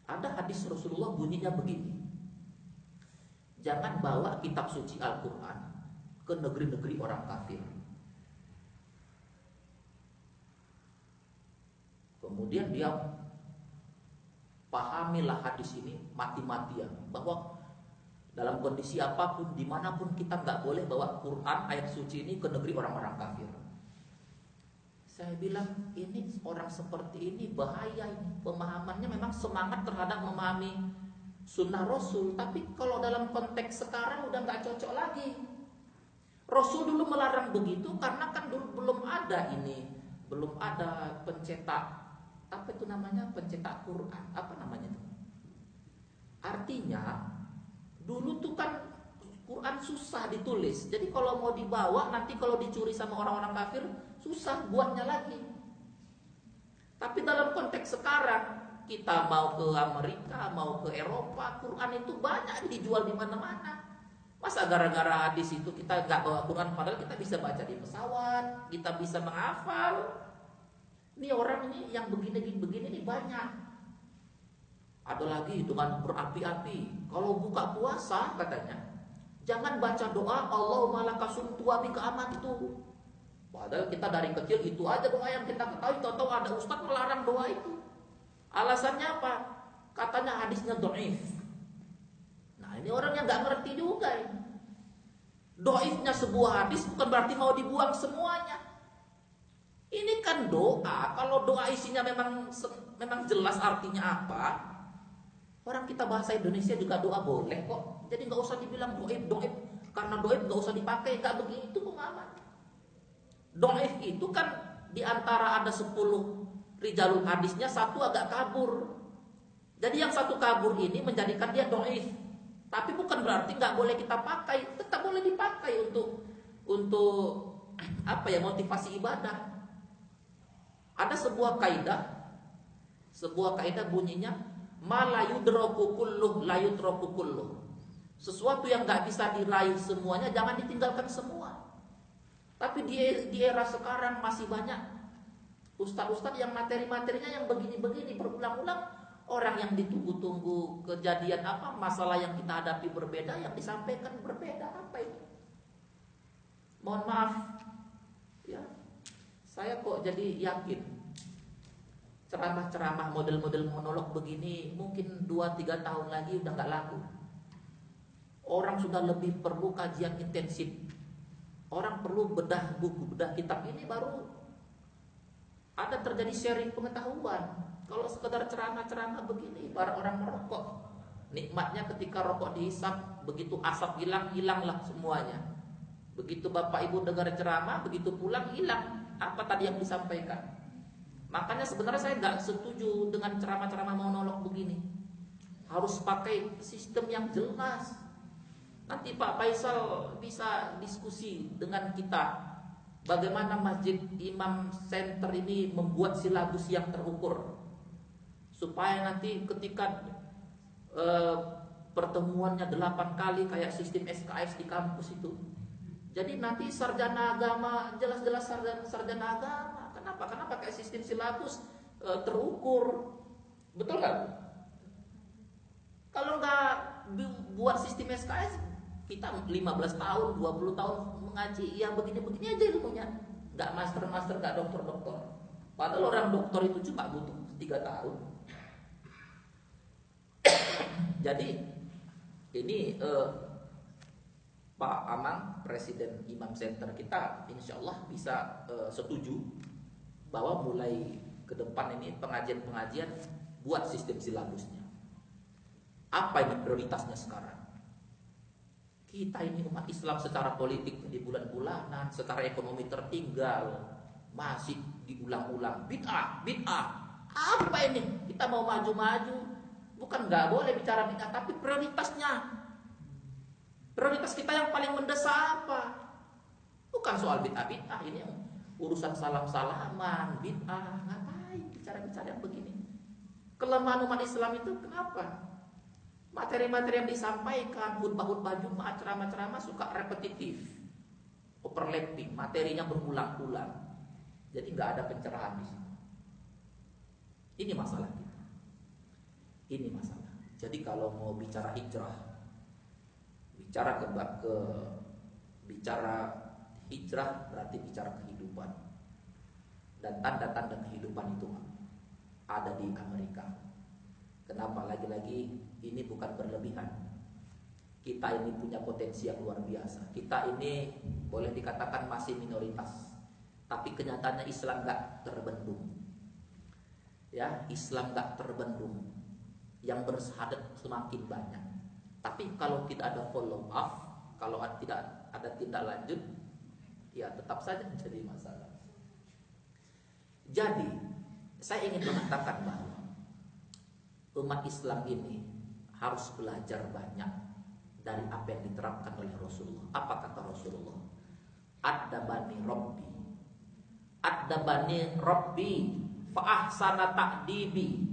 Ada hadis Rasulullah bunyinya begini. Jangan bawa kitab suci Al-Quran ke negeri-negeri orang kafir. Kemudian dia pahamilah hadis ini mati-matian bahwa dalam kondisi apa pun, di mana pun kita nggak boleh bawa Quran ayat suci ini ke negeri orang-orang kafir. Saya bilang ini orang seperti ini bahaya pemahamannya memang semangat terhadap memahami sunnah Rasul, tapi kalau dalam konteks sekarang udah nggak cocok lagi. Rasul dulu melarang begitu karena kan dulu belum ada ini, belum ada pencetak apa itu namanya pencetak Quran apa namanya itu artinya dulu tuh kan Quran susah ditulis. Jadi kalau mau dibawa nanti kalau dicuri sama orang-orang kafir susah buatnya lagi. Tapi dalam konteks sekarang kita mau ke Amerika mau ke Eropa Quran itu banyak dijual di mana-mana. Masa gara-gara hadis itu kita nggak bawa Quran padahal kita bisa baca di pesawat kita bisa menghafal. Ini orang ini yang begini-begini ini banyak. Ada lagi dengan berapi-api. Kalau buka puasa katanya, jangan baca doa Allahumma lakasum tuabi amat itu. Padahal kita dari kecil itu aja doa yang kita ketahui. Tahu-tahu ada ustaz melarang doa itu. Alasannya apa? Katanya hadisnya doif. Nah ini orang yang nggak ngerti juga ini. Doifnya sebuah hadis bukan berarti mau dibuang semuanya. Ini kan doa. Kalau doa isinya memang memang jelas artinya apa, orang kita bahasa Indonesia juga doa boleh kok. Jadi nggak usah dibilang doib doib karena doib nggak usah dipakai. Nggak begitu pemahaman. Doib itu kan di antara ada 10 rijalul hadisnya satu agak kabur. Jadi yang satu kabur ini menjadikan dia doif. Tapi bukan berarti nggak boleh kita pakai, tetap boleh dipakai untuk untuk apa ya motivasi ibadah. Ada sebuah kaidah, sebuah kaidah bunyinya layudroku kulluh. Sesuatu yang nggak bisa diraih semuanya jangan ditinggalkan semua. Tapi di, di era sekarang masih banyak ustadz-ustadz yang materi-materinya yang begini-begini berulang-ulang orang yang ditunggu-tunggu kejadian apa masalah yang kita hadapi berbeda yang disampaikan berbeda apa itu mohon maaf ya saya kok jadi yakin ceramah-ceramah model-model monolog begini mungkin 2-3 tahun lagi udah nggak laku. Orang sudah lebih perlu kajian intensif. Orang perlu bedah buku, bedah kitab ini baru ada terjadi sharing pengetahuan. Kalau sekedar ceramah-ceramah begini, para orang merokok. Nikmatnya ketika rokok dihisap, begitu asap hilang, hilanglah semuanya. Begitu bapak ibu dengar ceramah, begitu pulang hilang apa tadi yang disampaikan. Makanya sebenarnya saya nggak setuju dengan ceramah-ceramah monolog begini. Harus pakai sistem yang jelas. Nanti Pak Faisal bisa diskusi dengan kita bagaimana Masjid Imam Center ini membuat silabus yang terukur supaya nanti ketika eh, pertemuannya delapan kali kayak sistem SKS di kampus itu jadi nanti sarjana agama jelas-jelas sarjana, sarjana agama. Kenapa? Karena pakai sistem silabus e, terukur. Betul kan? Kalau nggak buat sistem SKS, kita 15 tahun, 20 tahun mengaji, ya begini-begini aja ilmunya. Nggak master-master, nggak dokter-dokter. Padahal orang dokter itu cuma butuh 3 tahun. <coughs> Jadi ini eh, Pak Amang, Presiden Imam Center kita, insya Allah bisa uh, setuju bahwa mulai ke depan ini pengajian-pengajian buat sistem silabusnya. Apa ini prioritasnya sekarang? Kita ini umat Islam secara politik di bulan-bulanan, secara ekonomi tertinggal, masih diulang-ulang bid'ah, bid'ah. Apa ini? Kita mau maju-maju, bukan nggak boleh bicara bid'ah, tapi prioritasnya Prioritas kita yang paling mendesak apa? Bukan soal bid'ah-bid'ah ini urusan salam-salaman, bid'ah, ngapain bicara-bicara yang begini? Kelemahan umat Islam itu kenapa? Materi-materi yang disampaikan, khutbah-khutbah Jumat, ceramah-ceramah suka repetitif, overlapping, materinya berulang-ulang. Jadi nggak ada pencerahan di sini. Ini masalah kita. Ini masalah. Jadi kalau mau bicara hijrah, bicara ke, ke bicara hijrah berarti bicara kehidupan dan tanda-tanda kehidupan itu ada di Amerika. Kenapa lagi-lagi ini bukan berlebihan. Kita ini punya potensi yang luar biasa. Kita ini boleh dikatakan masih minoritas, tapi kenyataannya Islam gak terbendung. Ya, Islam gak terbendung. Yang bersahadat semakin banyak. Tapi kalau tidak ada follow up, kalau tidak ada tindak lanjut, ya tetap saja menjadi masalah. Jadi, saya ingin mengatakan bahwa umat Islam ini harus belajar banyak dari apa yang diterapkan oleh Rasulullah. Apa kata Rasulullah? Ada bani Robbi, ada bani Robbi, faahsana takdibi,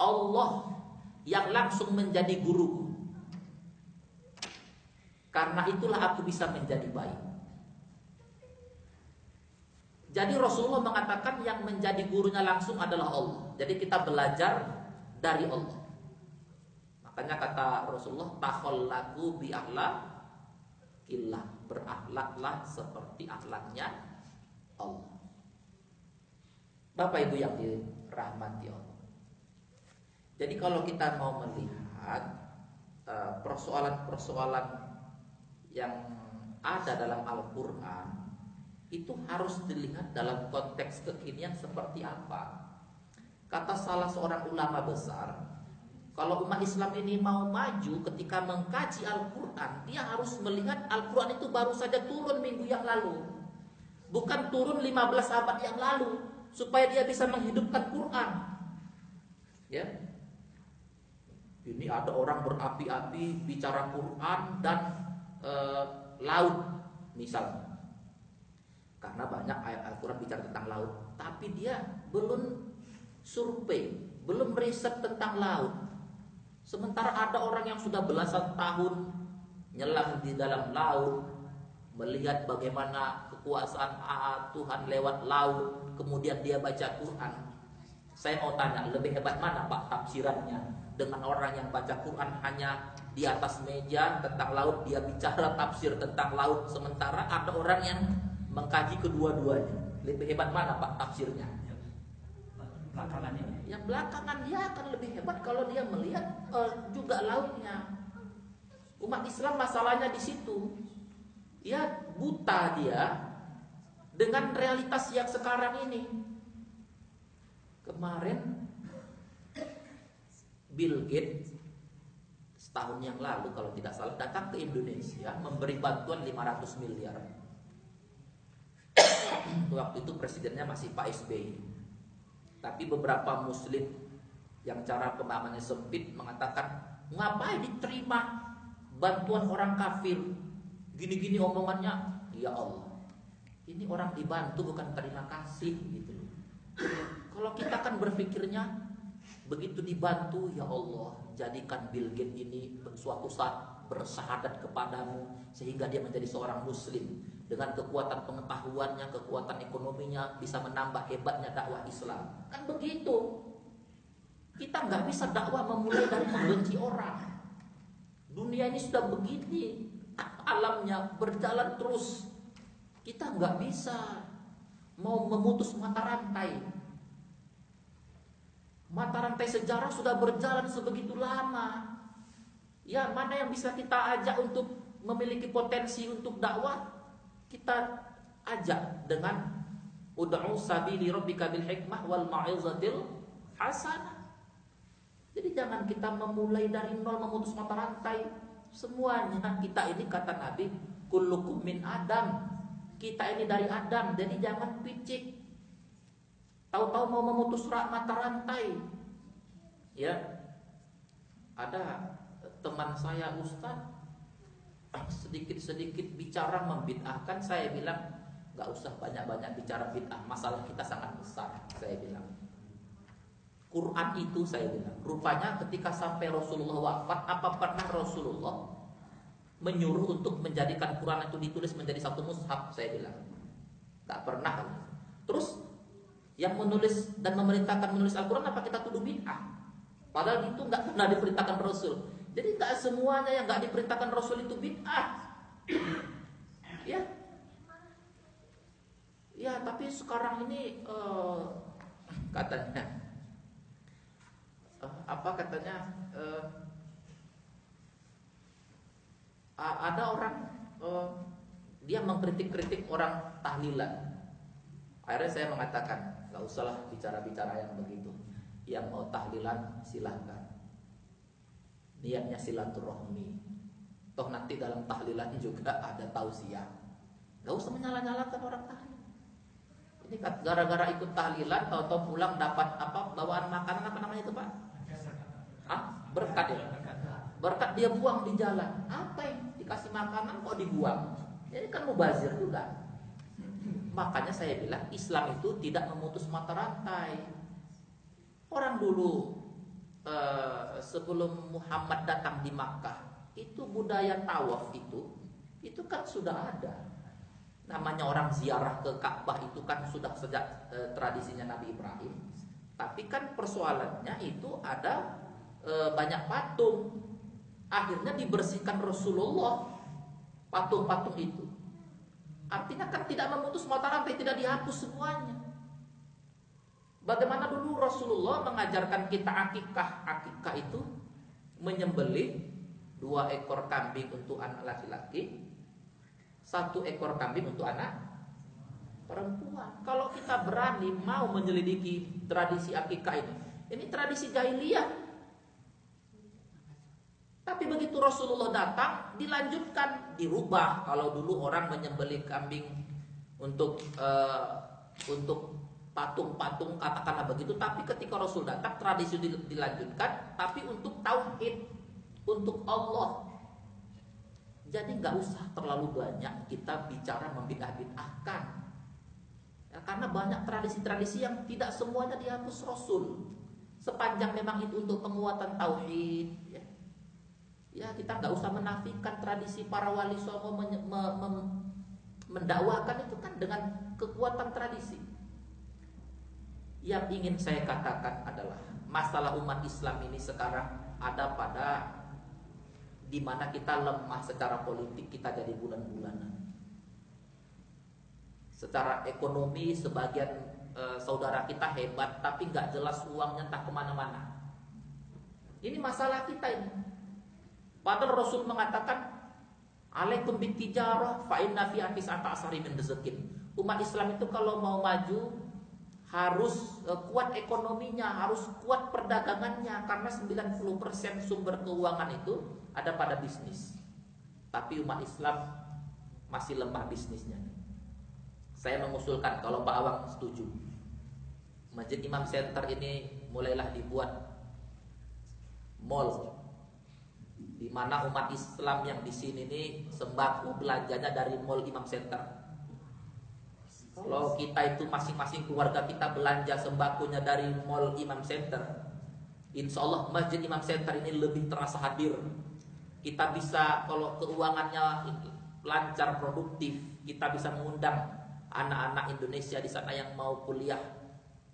Allah yang langsung menjadi guruku. Karena itulah aku bisa menjadi baik. Jadi Rasulullah mengatakan yang menjadi gurunya langsung adalah Allah. Jadi kita belajar dari Allah. Makanya kata Rasulullah, takhallaku bi akhlaqillah. Berakhlaklah seperti akhlaknya Allah. Bapak Ibu yang dirahmati Allah. Jadi kalau kita mau melihat eh, persoalan-persoalan yang ada dalam Al-Quran itu harus dilihat dalam konteks kekinian seperti apa. Kata salah seorang ulama besar, kalau umat Islam ini mau maju ketika mengkaji Al-Quran, dia harus melihat Al-Quran itu baru saja turun minggu yang lalu. Bukan turun 15 abad yang lalu, supaya dia bisa menghidupkan Quran. Ya, ini ada orang berapi-api bicara Quran dan e, laut misalnya. Karena banyak ayat Al-Quran bicara tentang laut, tapi dia belum survei, belum riset tentang laut. Sementara ada orang yang sudah belasan tahun nyelam di dalam laut, melihat bagaimana kekuasaan Tuhan lewat laut, kemudian dia baca Quran. Saya mau tanya, lebih hebat mana Pak tafsirannya? Dengan orang yang baca Quran hanya di atas meja tentang laut dia bicara tafsir tentang laut. Sementara ada orang yang mengkaji kedua-duanya. Lebih hebat mana Pak tafsirnya? Belakangan ini? Yang belakangan dia akan lebih hebat kalau dia melihat uh, juga lautnya. Umat Islam masalahnya di situ. Ya buta dia dengan realitas yang sekarang ini. Kemarin Bill Gates setahun yang lalu kalau tidak salah datang ke Indonesia memberi bantuan 500 miliar. <coughs> Waktu itu presidennya masih Pak SBY. Tapi beberapa muslim yang cara pemahamannya sempit mengatakan ngapain diterima bantuan orang kafir? Gini-gini omongannya, ya Allah. Ini orang dibantu bukan terima kasih gitu Kalau kita kan berpikirnya Begitu dibantu, ya Allah, jadikan Bill Gates ini suatu saat bersahadat kepadamu sehingga dia menjadi seorang muslim dengan kekuatan pengetahuannya, kekuatan ekonominya bisa menambah hebatnya dakwah Islam. Kan begitu. Kita nggak bisa dakwah memulai dari membenci orang. Dunia ini sudah begini, alamnya berjalan terus. Kita nggak bisa mau memutus mata rantai Mata rantai sejarah sudah berjalan sebegitu lama. Ya, mana yang bisa kita ajak untuk memiliki potensi untuk dakwah? Kita ajak dengan ud'u sabili rabbika bil hikmah wal ma'izatil hasanah. Jadi jangan kita memulai dari nol memutus mata rantai. Semuanya kita ini kata Nabi, kullukum min Adam. Kita ini dari Adam, jadi jangan picik. Tahu-tahu mau memutus mata rantai. Ya. Ada teman saya Ustaz sedikit-sedikit bicara membid'ahkan saya bilang nggak usah banyak-banyak bicara bid'ah masalah kita sangat besar saya bilang Quran itu saya bilang rupanya ketika sampai Rasulullah wafat apa pernah Rasulullah menyuruh untuk menjadikan Quran itu ditulis menjadi satu mushaf saya bilang nggak pernah terus yang menulis dan memerintahkan menulis Al-Quran apa kita tuduh bid'ah padahal itu nggak pernah diperintahkan Rasul jadi nggak semuanya yang nggak diperintahkan Rasul itu bid'ah. <coughs> ya. Ya, tapi sekarang ini uh, katanya uh, apa katanya uh, ada orang uh, dia mengkritik-kritik orang tahlilan. Akhirnya saya mengatakan, nggak usahlah bicara-bicara yang begitu. Yang mau tahlilan silahkan niatnya silaturahmi. Toh nanti dalam tahlilan juga ada tausiah. Gak usah menyala-nyalakan orang tahlil. Ini kan gara-gara ikut tahlilan tahu-tahu pulang dapat apa bawaan makanan apa namanya itu, Pak? Ah, berkat ya. Berkat dia buang di jalan. Apa yang dikasih makanan kok dibuang? Ini kan mubazir juga. Makanya saya bilang Islam itu tidak memutus mata rantai. Orang dulu Eh, sebelum Muhammad datang di Makkah itu budaya tawaf itu itu kan sudah ada. Namanya orang ziarah ke Ka'bah itu kan sudah sejak e, tradisinya Nabi Ibrahim. Tapi kan persoalannya itu ada e, banyak patung. Akhirnya dibersihkan Rasulullah patung-patung itu artinya kan tidak memutus mata rantai tidak dihapus semuanya Bagaimana dulu Rasulullah mengajarkan kita akikah Akikah itu menyembelih dua ekor kambing untuk anak laki-laki, satu ekor kambing untuk anak perempuan. Kalau kita berani mau menyelidiki tradisi akikah ini, ini tradisi jahiliyah. Tapi begitu Rasulullah datang, dilanjutkan, dirubah. Kalau dulu orang menyembelih kambing untuk uh, untuk patung-patung katakanlah begitu. Tapi ketika Rasul datang tradisi dilanjutkan tapi untuk tauhid untuk Allah. Jadi nggak usah terlalu banyak kita bicara membidah-bidahkan ya, karena banyak tradisi-tradisi yang tidak semuanya dihapus Rasul. Sepanjang memang itu untuk penguatan tauhid ya, kita nggak usah menafikan tradisi para wali songo mendakwakan itu kan dengan kekuatan tradisi yang ingin saya katakan adalah masalah umat Islam ini sekarang ada pada di mana kita lemah secara politik kita jadi bulan-bulanan. Secara ekonomi sebagian e, saudara kita hebat tapi nggak jelas uangnya tak ke mana-mana. Ini masalah kita ini. Padahal Rasul mengatakan Alaikum bitijarah fa inna fi atis asari min Umat Islam itu kalau mau maju harus uh, kuat ekonominya, harus kuat perdagangannya karena 90% sumber keuangan itu ada pada bisnis. Tapi umat Islam masih lemah bisnisnya. Saya mengusulkan kalau Pak Awang setuju. Masjid Imam Center ini mulailah dibuat mall di mana umat Islam yang di sini nih sembako belanjanya dari mall Imam Center kalau kita itu masing-masing keluarga kita belanja sembakonya dari Mall Imam Center, insya Allah Masjid Imam Center ini lebih terasa hadir. Kita bisa kalau keuangannya lancar produktif, kita bisa mengundang anak-anak Indonesia di sana yang mau kuliah,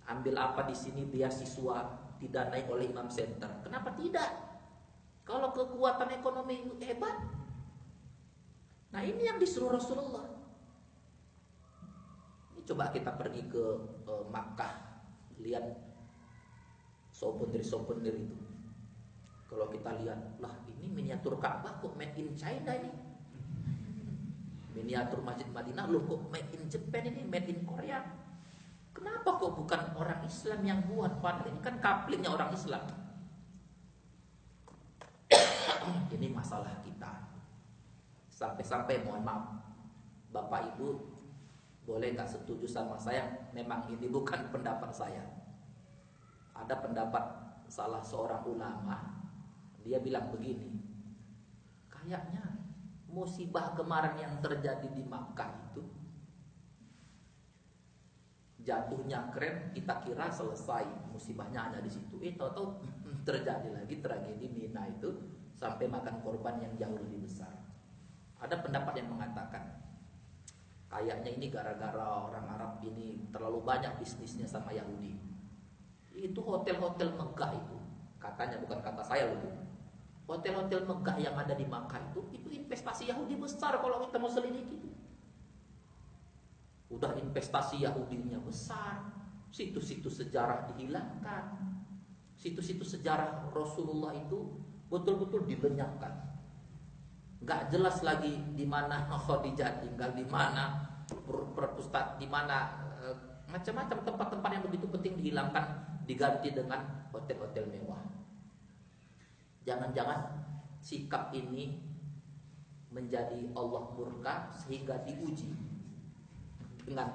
ambil apa di sini beasiswa didanai oleh Imam Center. Kenapa tidak? Kalau kekuatan ekonomi hebat, nah ini yang disuruh Rasulullah coba kita pergi ke uh, Makkah lihat souvenir souvenir itu Kalau kita lihat, lah ini miniatur Ka'bah kok made in China ini. Miniatur Masjid Madinah loh kok made in Japan ini, made in Korea. Kenapa kok bukan orang Islam yang buat? Padahal ini kan kaplingnya orang Islam. <coughs> ini masalah kita. Sampai-sampai mohon maaf, Bapak Ibu boleh nggak setuju sama saya? Memang ini bukan <laughs> pendapat saya. Ada pendapat salah seorang ulama, dia bilang begini, kayaknya musibah kemarin yang terjadi di Makkah itu jatuhnya keren kita kira selesai musibahnya ada di situ eh tahu-tahu <laughs> terjadi lagi tragedi Mina itu sampai makan korban yang jauh lebih besar ada pendapat yang mengatakan kayaknya ini gara-gara orang Arab ini terlalu banyak bisnisnya sama Yahudi. Itu hotel-hotel megah itu, katanya bukan kata saya loh. Hotel-hotel megah yang ada di Makkah itu, itu investasi Yahudi besar kalau kita mau selidiki. Udah investasi Yahudinya besar, situs-situs sejarah dihilangkan, situs-situs sejarah Rasulullah itu betul-betul dilenyapkan. Nggak jelas lagi di mana Khadijah tinggal di mana perpusat di mana e, macam-macam tempat-tempat yang begitu penting dihilangkan diganti dengan hotel-hotel mewah. Jangan-jangan sikap ini menjadi Allah murka sehingga diuji dengan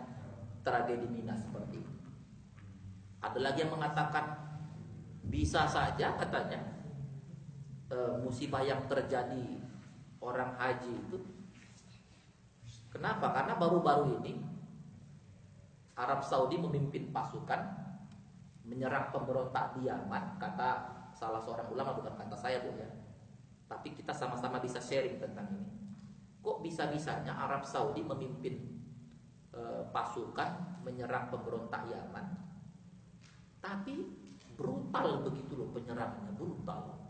tragedi Mina seperti ini. Ada lagi yang mengatakan bisa saja katanya e, musibah yang terjadi orang haji itu kenapa? Karena baru-baru ini Arab Saudi memimpin pasukan menyerang pemberontak di Yaman kata salah seorang ulama bukan kata saya bu ya tapi kita sama-sama bisa sharing tentang ini kok bisa-bisanya Arab Saudi memimpin e, pasukan menyerang pemberontak Yaman. Tapi brutal begitu loh penyerangannya brutal.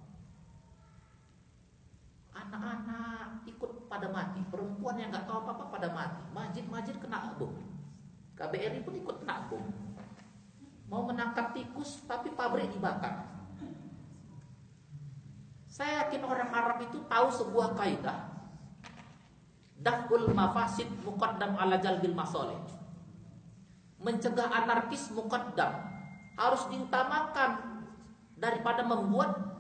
Anak-anak ikut pada mati, perempuan yang nggak tahu apa-apa pada mati, majid-majid kena bom, KBRI pun ikut kena bom, mau menangkap tikus tapi pabrik dibakar. Saya yakin orang Arab itu tahu sebuah kaidah Daf'ul mafasid muqaddam ala jalbil masoleh Mencegah anarkis muqaddam Harus diutamakan Daripada membuat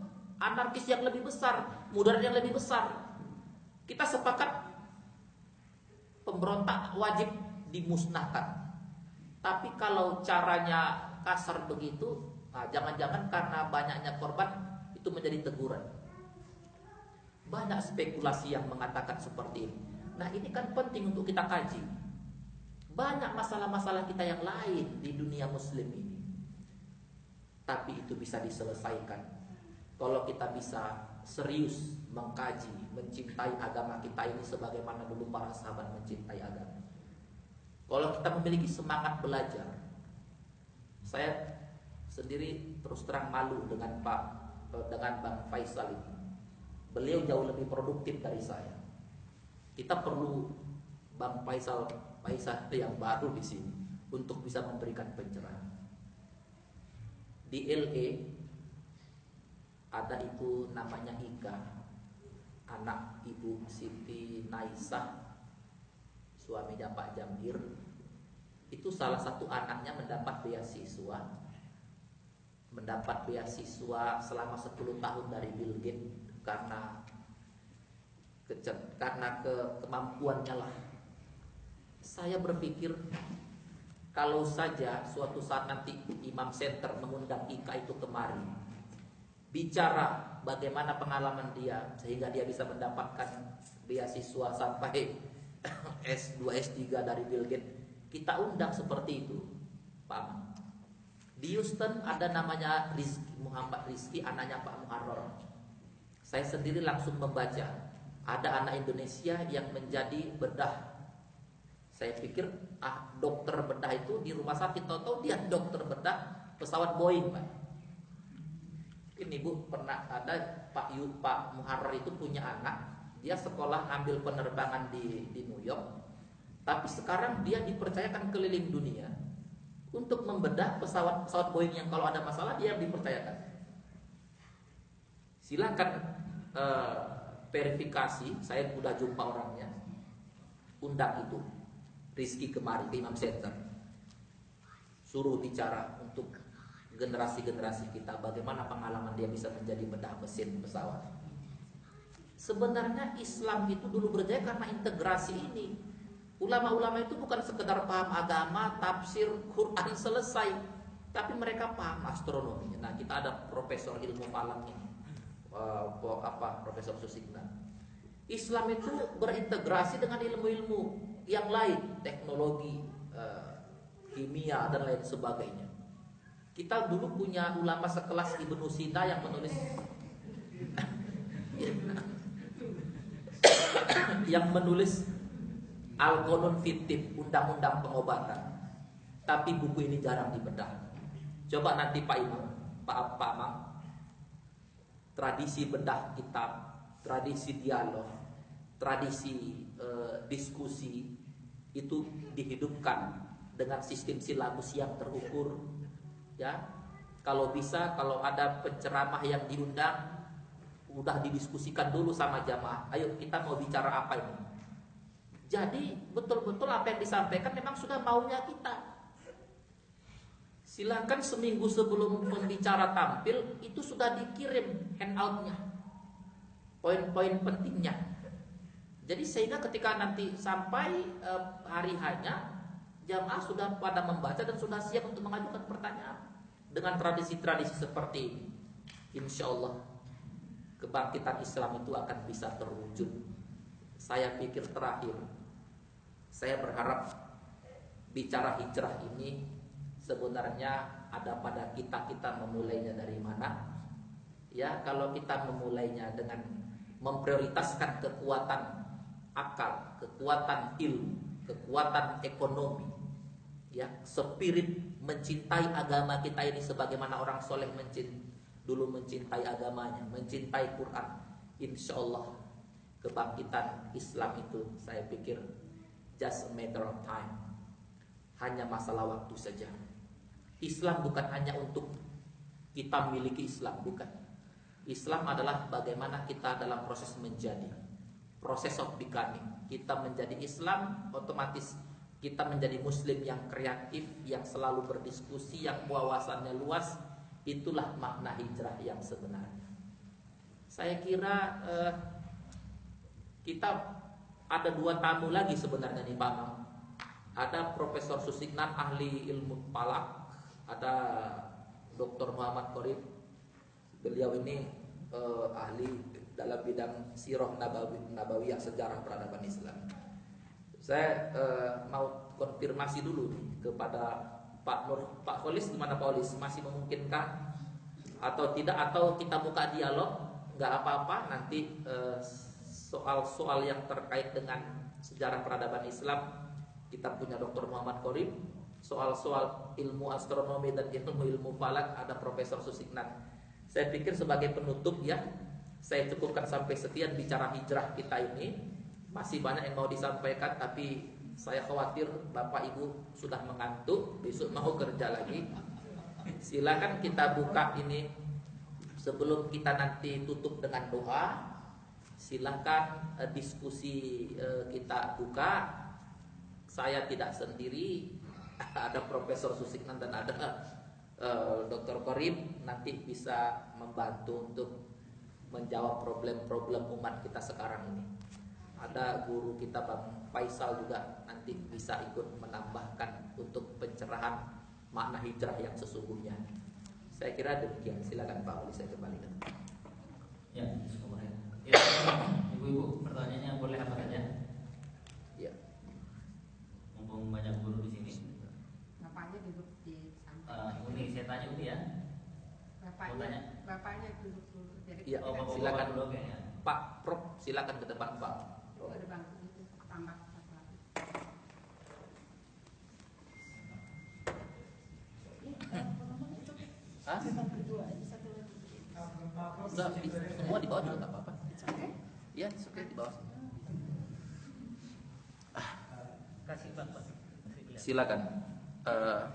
anarkis yang lebih besar, mudarat yang lebih besar. Kita sepakat pemberontak wajib dimusnahkan. Tapi kalau caranya kasar begitu, nah jangan-jangan karena banyaknya korban itu menjadi teguran. Banyak spekulasi yang mengatakan seperti ini. Nah ini kan penting untuk kita kaji. Banyak masalah-masalah kita yang lain di dunia muslim ini. Tapi itu bisa diselesaikan kalau kita bisa serius mengkaji, mencintai agama kita ini sebagaimana dulu para sahabat mencintai agama. Kalau kita memiliki semangat belajar, saya sendiri terus terang malu dengan Pak eh, dengan Bang Faisal ini. Beliau jauh lebih produktif dari saya. Kita perlu Bang Faisal Faisal yang baru di sini untuk bisa memberikan pencerahan. Di LA ada ibu namanya Ika anak ibu Siti Naisah suaminya Pak Jamir itu salah satu anaknya mendapat beasiswa mendapat beasiswa selama 10 tahun dari Bill Gates karena karena ke kemampuannya lah saya berpikir kalau saja suatu saat nanti Imam Center mengundang Ika itu kemari bicara bagaimana pengalaman dia sehingga dia bisa mendapatkan beasiswa sampai <coughs> S2 S3 dari Bill Gates. Kita undang seperti itu, Pak. Di Houston ada namanya Rizky, Muhammad Rizky, anaknya Pak Muharrar. Saya sendiri langsung membaca ada anak Indonesia yang menjadi bedah. Saya pikir ah dokter bedah itu di rumah sakit tahu dia dokter bedah pesawat Boeing, Pak ini Bu pernah ada Pak Yu Pak Muharrar itu punya anak, dia sekolah ambil penerbangan di di New York, tapi sekarang dia dipercayakan keliling dunia untuk membedah pesawat-pesawat Boeing yang kalau ada masalah dia dipercayakan. Silakan uh, verifikasi, saya sudah jumpa orangnya. Undang itu Rizky kemari ke Imam Center. Suruh bicara untuk generasi-generasi kita bagaimana pengalaman dia bisa menjadi bedah mesin pesawat. Sebenarnya Islam itu dulu berjaya karena integrasi ini. Ulama-ulama itu bukan sekedar paham agama, tafsir, Quran selesai, tapi mereka paham astronomi. Nah, kita ada profesor ilmu falak ini uh, apa Profesor Susikna. Islam itu berintegrasi dengan ilmu-ilmu yang lain, teknologi, uh, kimia dan lain sebagainya. Kita dulu punya ulama sekelas Ibnu Sina yang menulis <coughs> yang menulis Al-Qanun Fitib, undang-undang pengobatan. Tapi buku ini jarang dibedah. Coba nanti Pak Imam, Pak Pak Mang, tradisi bedah kitab, tradisi dialog, tradisi e, diskusi itu dihidupkan dengan sistem silabus yang terukur ya. Kalau bisa kalau ada penceramah yang diundang udah didiskusikan dulu sama jamaah. Ayo kita mau bicara apa ini? Jadi betul-betul apa yang disampaikan memang sudah maunya kita Silakan seminggu sebelum pembicara tampil itu sudah dikirim handoutnya, poin-poin pentingnya. Jadi sehingga ketika nanti sampai e, hari hanya jamaah sudah pada membaca dan sudah siap untuk mengajukan pertanyaan dengan tradisi-tradisi seperti ini. Insya Allah kebangkitan Islam itu akan bisa terwujud. Saya pikir terakhir, saya berharap bicara hijrah ini sebenarnya ada pada kita kita memulainya dari mana? Ya kalau kita memulainya dengan memprioritaskan kekuatan akal kekuatan ilmu kekuatan ekonomi ya spirit mencintai agama kita ini sebagaimana orang soleh mencint dulu mencintai agamanya mencintai Quran insya Allah kebangkitan Islam itu saya pikir just a matter of time. Hanya masalah waktu saja Islam bukan hanya untuk kita miliki Islam, bukan. Islam adalah bagaimana kita dalam proses menjadi, proses of becoming. Kita menjadi Islam, otomatis kita menjadi Muslim yang kreatif, yang selalu berdiskusi, yang wawasannya luas. Itulah makna hijrah yang sebenarnya. Saya kira eh, kita ada dua tamu lagi sebenarnya nih Pak Ada Profesor Susiknan ahli ilmu palak ada Dr. Muhammad Korib beliau ini uh, ahli dalam bidang sirah nabawi, nabawiyah sejarah peradaban Islam saya uh, mau konfirmasi dulu nih kepada Pak Nur Pak Kholis gimana Pak Kholis masih memungkinkan atau tidak atau kita buka dialog nggak apa-apa nanti eh, soal-soal uh, yang terkait dengan sejarah peradaban Islam kita punya Dr. Muhammad Korib soal-soal ilmu astronomi dan ilmu-ilmu falak ada Profesor Susiknan. Saya pikir sebagai penutup ya, saya cukupkan sampai sekian bicara hijrah kita ini. Masih banyak yang mau disampaikan tapi saya khawatir Bapak Ibu sudah mengantuk, besok mau kerja lagi. Silakan kita buka ini sebelum kita nanti tutup dengan doa. Silakan uh, diskusi uh, kita buka. Saya tidak sendiri, <laughs> ada Profesor Susiknan dan ada uh, eh, Dr. Korim nanti bisa membantu untuk menjawab problem-problem umat kita sekarang ini. Ada guru kita Bang Faisal juga nanti bisa ikut menambahkan untuk pencerahan makna hijrah yang sesungguhnya. Saya kira demikian. Silakan Pak Oli saya kembalikan. Ya, ya Ibu-ibu pertanyaannya boleh apa saja? Ya. Mumpung banyak guru di sini ini saya tanya dulu ya. Bapaknya, tanya. bapaknya duduk dulu. Jadi ya, oh, bapak silakan dulu ya. Pak Prof, silakan ke depan Pak. Ke depan itu tambah Hah? semua di bawah juga nggak apa-apa. Iya, oke di bawah. Kasih Pak. Silakan. Uh,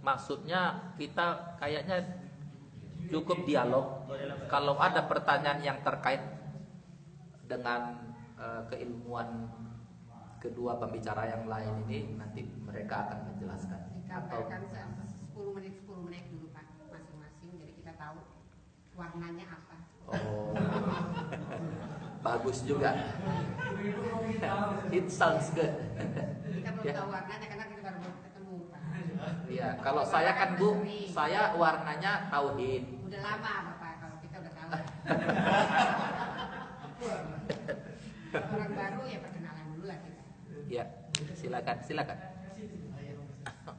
maksudnya kita kayaknya cukup dialog. Kalau ada pertanyaan yang terkait dengan eh, keilmuan kedua pembicara yang lain ini nanti mereka akan menjelaskan atau se- 10 menit 10 menit dulu Pak masing-masing jadi kita tahu warnanya apa. oh <laughs> bagus juga it sounds good Kita belum Ya. tahu warnanya karena kita baru baru ketemu Pak. Iya, kalau saya kan Bu, saya warnanya tauhid. Udah lama Bapak kalau kita udah tahu. Orang baru ya perkenalan dulu lah kita. Ya, silakan, silakan.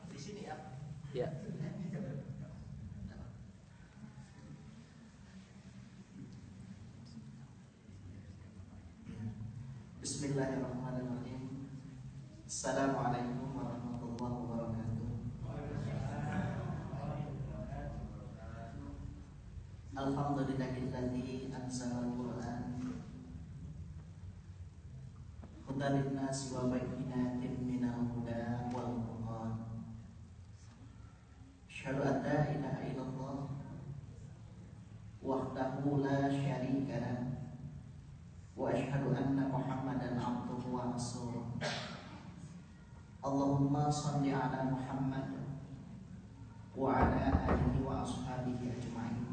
Di sini ya. Ya. Bismillahirrahmanirrahim. Assalamualaikum warahmatullahi wabarakatuh. Alhamdulillahilladzi anzala al-Qur'an hudan lin-nasi wa bayyinatin minal huda wal furqan. Asyhadu an la ilaha illallah wahdahu la syarika lahu wa asyhadu anna Muhammadan abduhu wa rasuluh. Allahumma salli ala Muhammad wa ala alihi wa ashabihi ajma'in.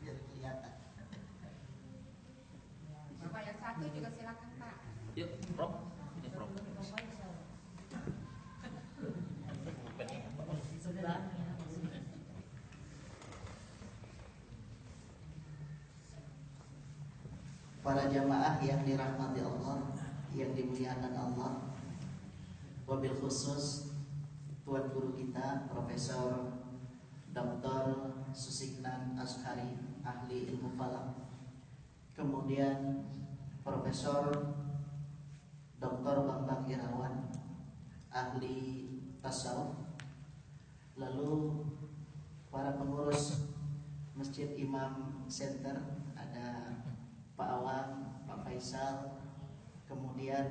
Biar kelihatan. Bapak yang satu juga silakan Pak. Yuk, Prof. Ini Prof. Para jamaah yang dirahmati Allah, yang dimuliakan Allah. Wabil khusus Tuan Guru kita Profesor Dr. Susiknan Ashari Ahli Ilmu Falak Kemudian Profesor Dr. Bambang Irawan Ahli Tasawuf Lalu para pengurus Masjid Imam Center Ada Pak Awang, Pak Faisal Kemudian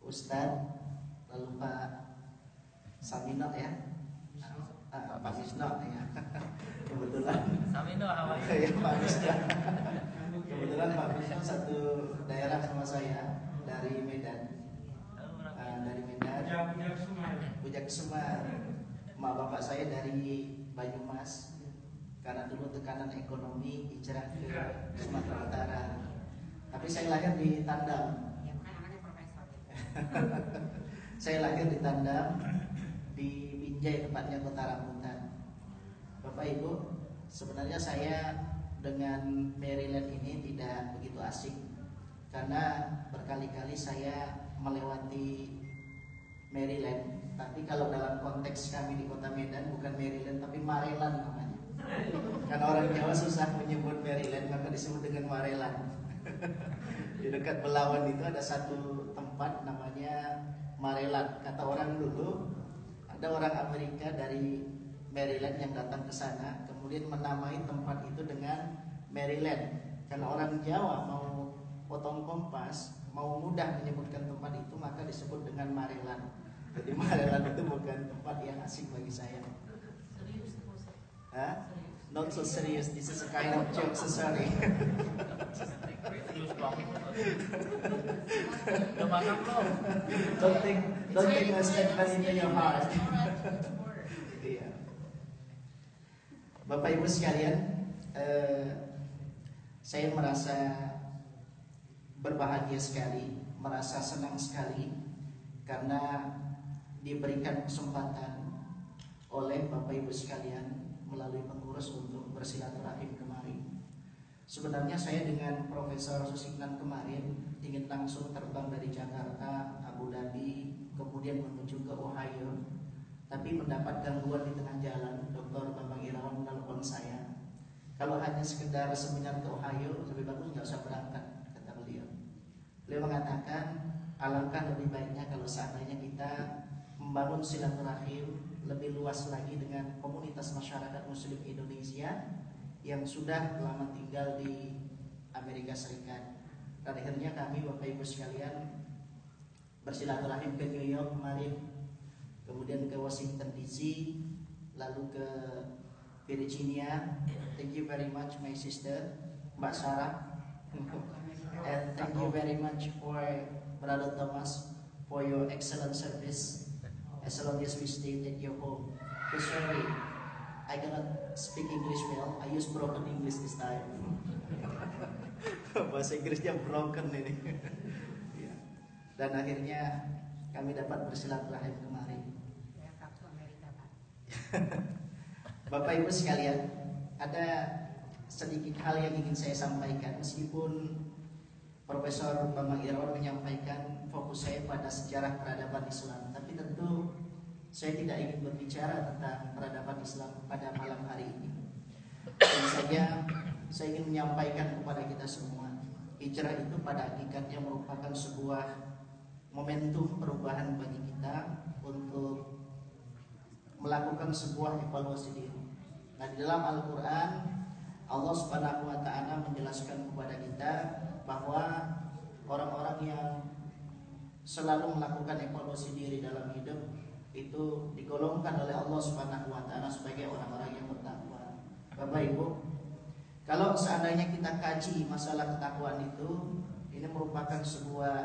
Ustadz Lalu Pak Samino ya? Ah, Pak Wisno ya. <laughs> Kebetulan. Samino Hawaii. ya Pak Wisno Kebetulan Pak Wisno satu daerah sama saya Dari Medan. Ah, Dari Medan. Bujak Sumar. Mak bapak saya dari Banyumas. Karena dulu tekanan ekonomi hijrah ke Sumatera Utara Tapi saya lahir di Tandang Ya bukan profesor. <laughs> saya lahir di Tandang di Binjai tepatnya kota Rambutan. Bapak Ibu, sebenarnya saya dengan Maryland ini tidak begitu asing karena berkali-kali saya melewati Maryland. Tapi kalau dalam konteks kami di kota Medan bukan Maryland tapi Marelan namanya. Karena orang Jawa susah menyebut Maryland maka disebut dengan Marelan. Di dekat Belawan itu ada satu tempat namanya Maryland. Kata orang dulu ada orang Amerika dari Maryland yang datang ke sana, kemudian menamai tempat itu dengan Maryland. Karena orang Jawa mau potong kompas, mau mudah menyebutkan tempat itu maka disebut dengan Maryland. Jadi Maryland itu bukan tempat yang asing bagi saya. Hah? Not so serious. This is a kind of joke. So sorry. <laughs> Serius. Udah makan belum? don't take don't take my statement into your heart. Iya. Bapak Ibu sekalian, eh, saya merasa berbahagia sekali, merasa senang sekali karena diberikan kesempatan oleh Bapak Ibu sekalian melalui pengurus untuk bersilaturahim. Sebenarnya saya dengan Profesor Susiknan kemarin ingin langsung terbang dari Jakarta, Abu Dhabi, kemudian menuju ke Ohio. Tapi mendapat gangguan di tengah jalan, Dr. Bambang Irawan menelpon saya. Kalau hanya sekedar seminar ke Ohio, lebih bagus nggak usah berangkat, kata beliau. Beliau mengatakan, alangkah lebih baiknya kalau seandainya kita membangun silaturahim lebih luas lagi dengan komunitas masyarakat Muslim Indonesia yang sudah lama tinggal di Amerika Serikat. Dan akhirnya kami Bapak Ibu sekalian bersilaturahim ke New York kemarin. kemudian ke Washington DC, lalu ke Virginia. Thank you very much my sister, Mbak Sarah. And thank you very much for Brother Thomas for your excellent service as long as we stayed at your home. Sorry, I cannot speak English well. I use broken English this time. <laughs> Bahasa Inggrisnya broken ini. <laughs> Ya. Dan akhirnya kami dapat bersilaturahim kemarin. Ya, kartu Amerika, Pak. <laughs> Bapak Ibu sekalian, ada sedikit hal yang ingin saya sampaikan meskipun Profesor Bambang Irawan menyampaikan fokus saya pada sejarah peradaban Islam, tapi tentu saya tidak ingin berbicara tentang peradaban Islam pada malam hari ini. Dan saja saya ingin menyampaikan kepada kita semua, hijrah itu pada hakikatnya merupakan sebuah momentum perubahan bagi kita untuk melakukan sebuah evaluasi diri. Nah, di dalam Al-Qur'an Allah Subhanahu wa taala menjelaskan kepada kita bahwa orang-orang yang selalu melakukan evaluasi diri dalam hidup itu digolongkan oleh Allah Subhanahu wa taala sebagai orang-orang yang bertakwa. Bapak Ibu, kalau seandainya kita kaji masalah ketakwaan itu, ini merupakan sebuah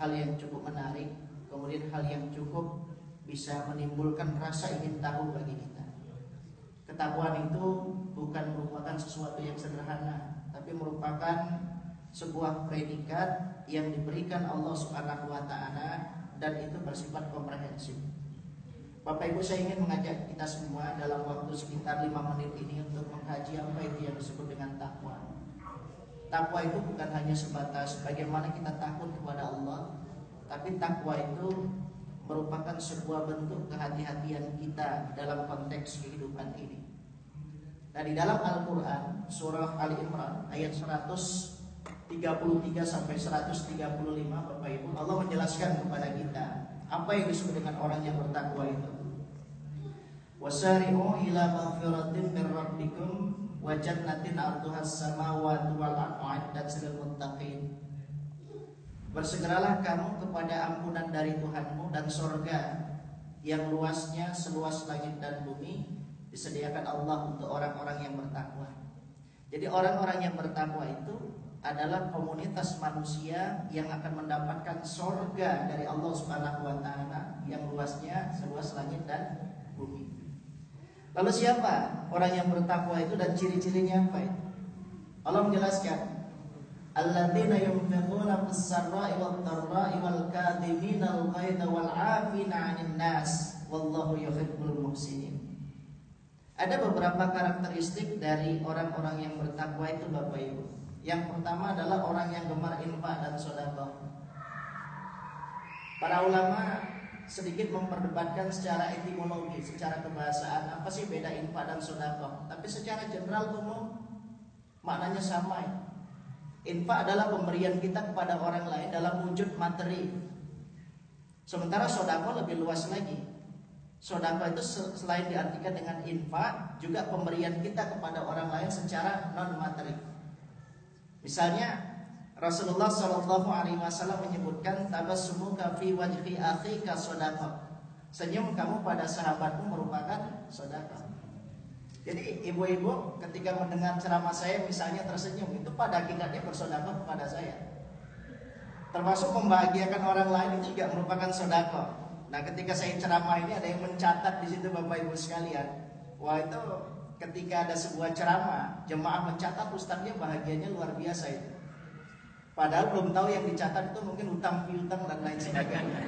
hal yang cukup menarik, kemudian hal yang cukup bisa menimbulkan rasa ingin tahu bagi kita. Ketakwaan itu bukan merupakan sesuatu yang sederhana, tapi merupakan sebuah predikat yang diberikan Allah Subhanahu wa taala dan itu bersifat komprehensif. Bapak Ibu saya ingin mengajak kita semua dalam waktu sekitar 5 menit ini untuk mengkaji apa itu yang disebut dengan takwa. Takwa itu bukan hanya sebatas bagaimana kita takut kepada Allah, tapi takwa itu merupakan sebuah bentuk kehati-hatian kita dalam konteks kehidupan ini. Nah, di dalam Al-Qur'an surah Ali Imran ayat 133 sampai 135 Bapak Ibu, Allah menjelaskan kepada kita apa yang disebut dengan orang yang bertakwa itu. Wasari'u ila maghfiratin min rabbikum wa jannatin 'arduhas samawati wal muttaqin. Bersegeralah kamu kepada ampunan dari Tuhanmu dan sorga yang luasnya seluas langit dan bumi disediakan Allah untuk orang-orang yang bertakwa. Jadi orang-orang yang bertakwa itu adalah komunitas manusia yang akan mendapatkan sorga dari Allah Subhanahu wa taala yang luasnya seluas langit dan bumi. Lalu siapa orang yang bertakwa itu dan ciri-cirinya apa itu? Allah menjelaskan alladzina yunfiquna fis-sarra'i wat-dharra'i wal kadhimina al-ghaidha wal 'afina 'anil nas wallahu yuhibbul muhsinin. Ada beberapa karakteristik dari orang-orang yang bertakwa itu Bapak Ibu. Yang pertama adalah orang yang gemar infak dan sedekah. Para ulama sedikit memperdebatkan secara etimologi, secara kebahasaan apa sih beda infak dan sedekah. Tapi secara general umum maknanya sama. Infak adalah pemberian kita kepada orang lain dalam wujud materi. Sementara sodako lebih luas lagi. Sodako itu selain diartikan dengan infak, juga pemberian kita kepada orang lain secara non materi. Misalnya Rasulullah Shallallahu Alaihi Wasallam menyebutkan tabassumuka fi wajhi akhika sodako. Senyum kamu pada sahabatmu merupakan sodako. Jadi ibu-ibu ketika mendengar ceramah saya misalnya tersenyum itu pada hakikatnya bersodako kepada saya. Termasuk membahagiakan orang lain itu juga merupakan sodako. Nah ketika saya ceramah ini ada yang mencatat di situ bapak ibu sekalian. Wah itu ketika ada sebuah ceramah jemaah mencatat ustaznya bahagianya luar biasa itu. Padahal belum tahu yang dicatat itu mungkin utang piutang dan lain sebagainya.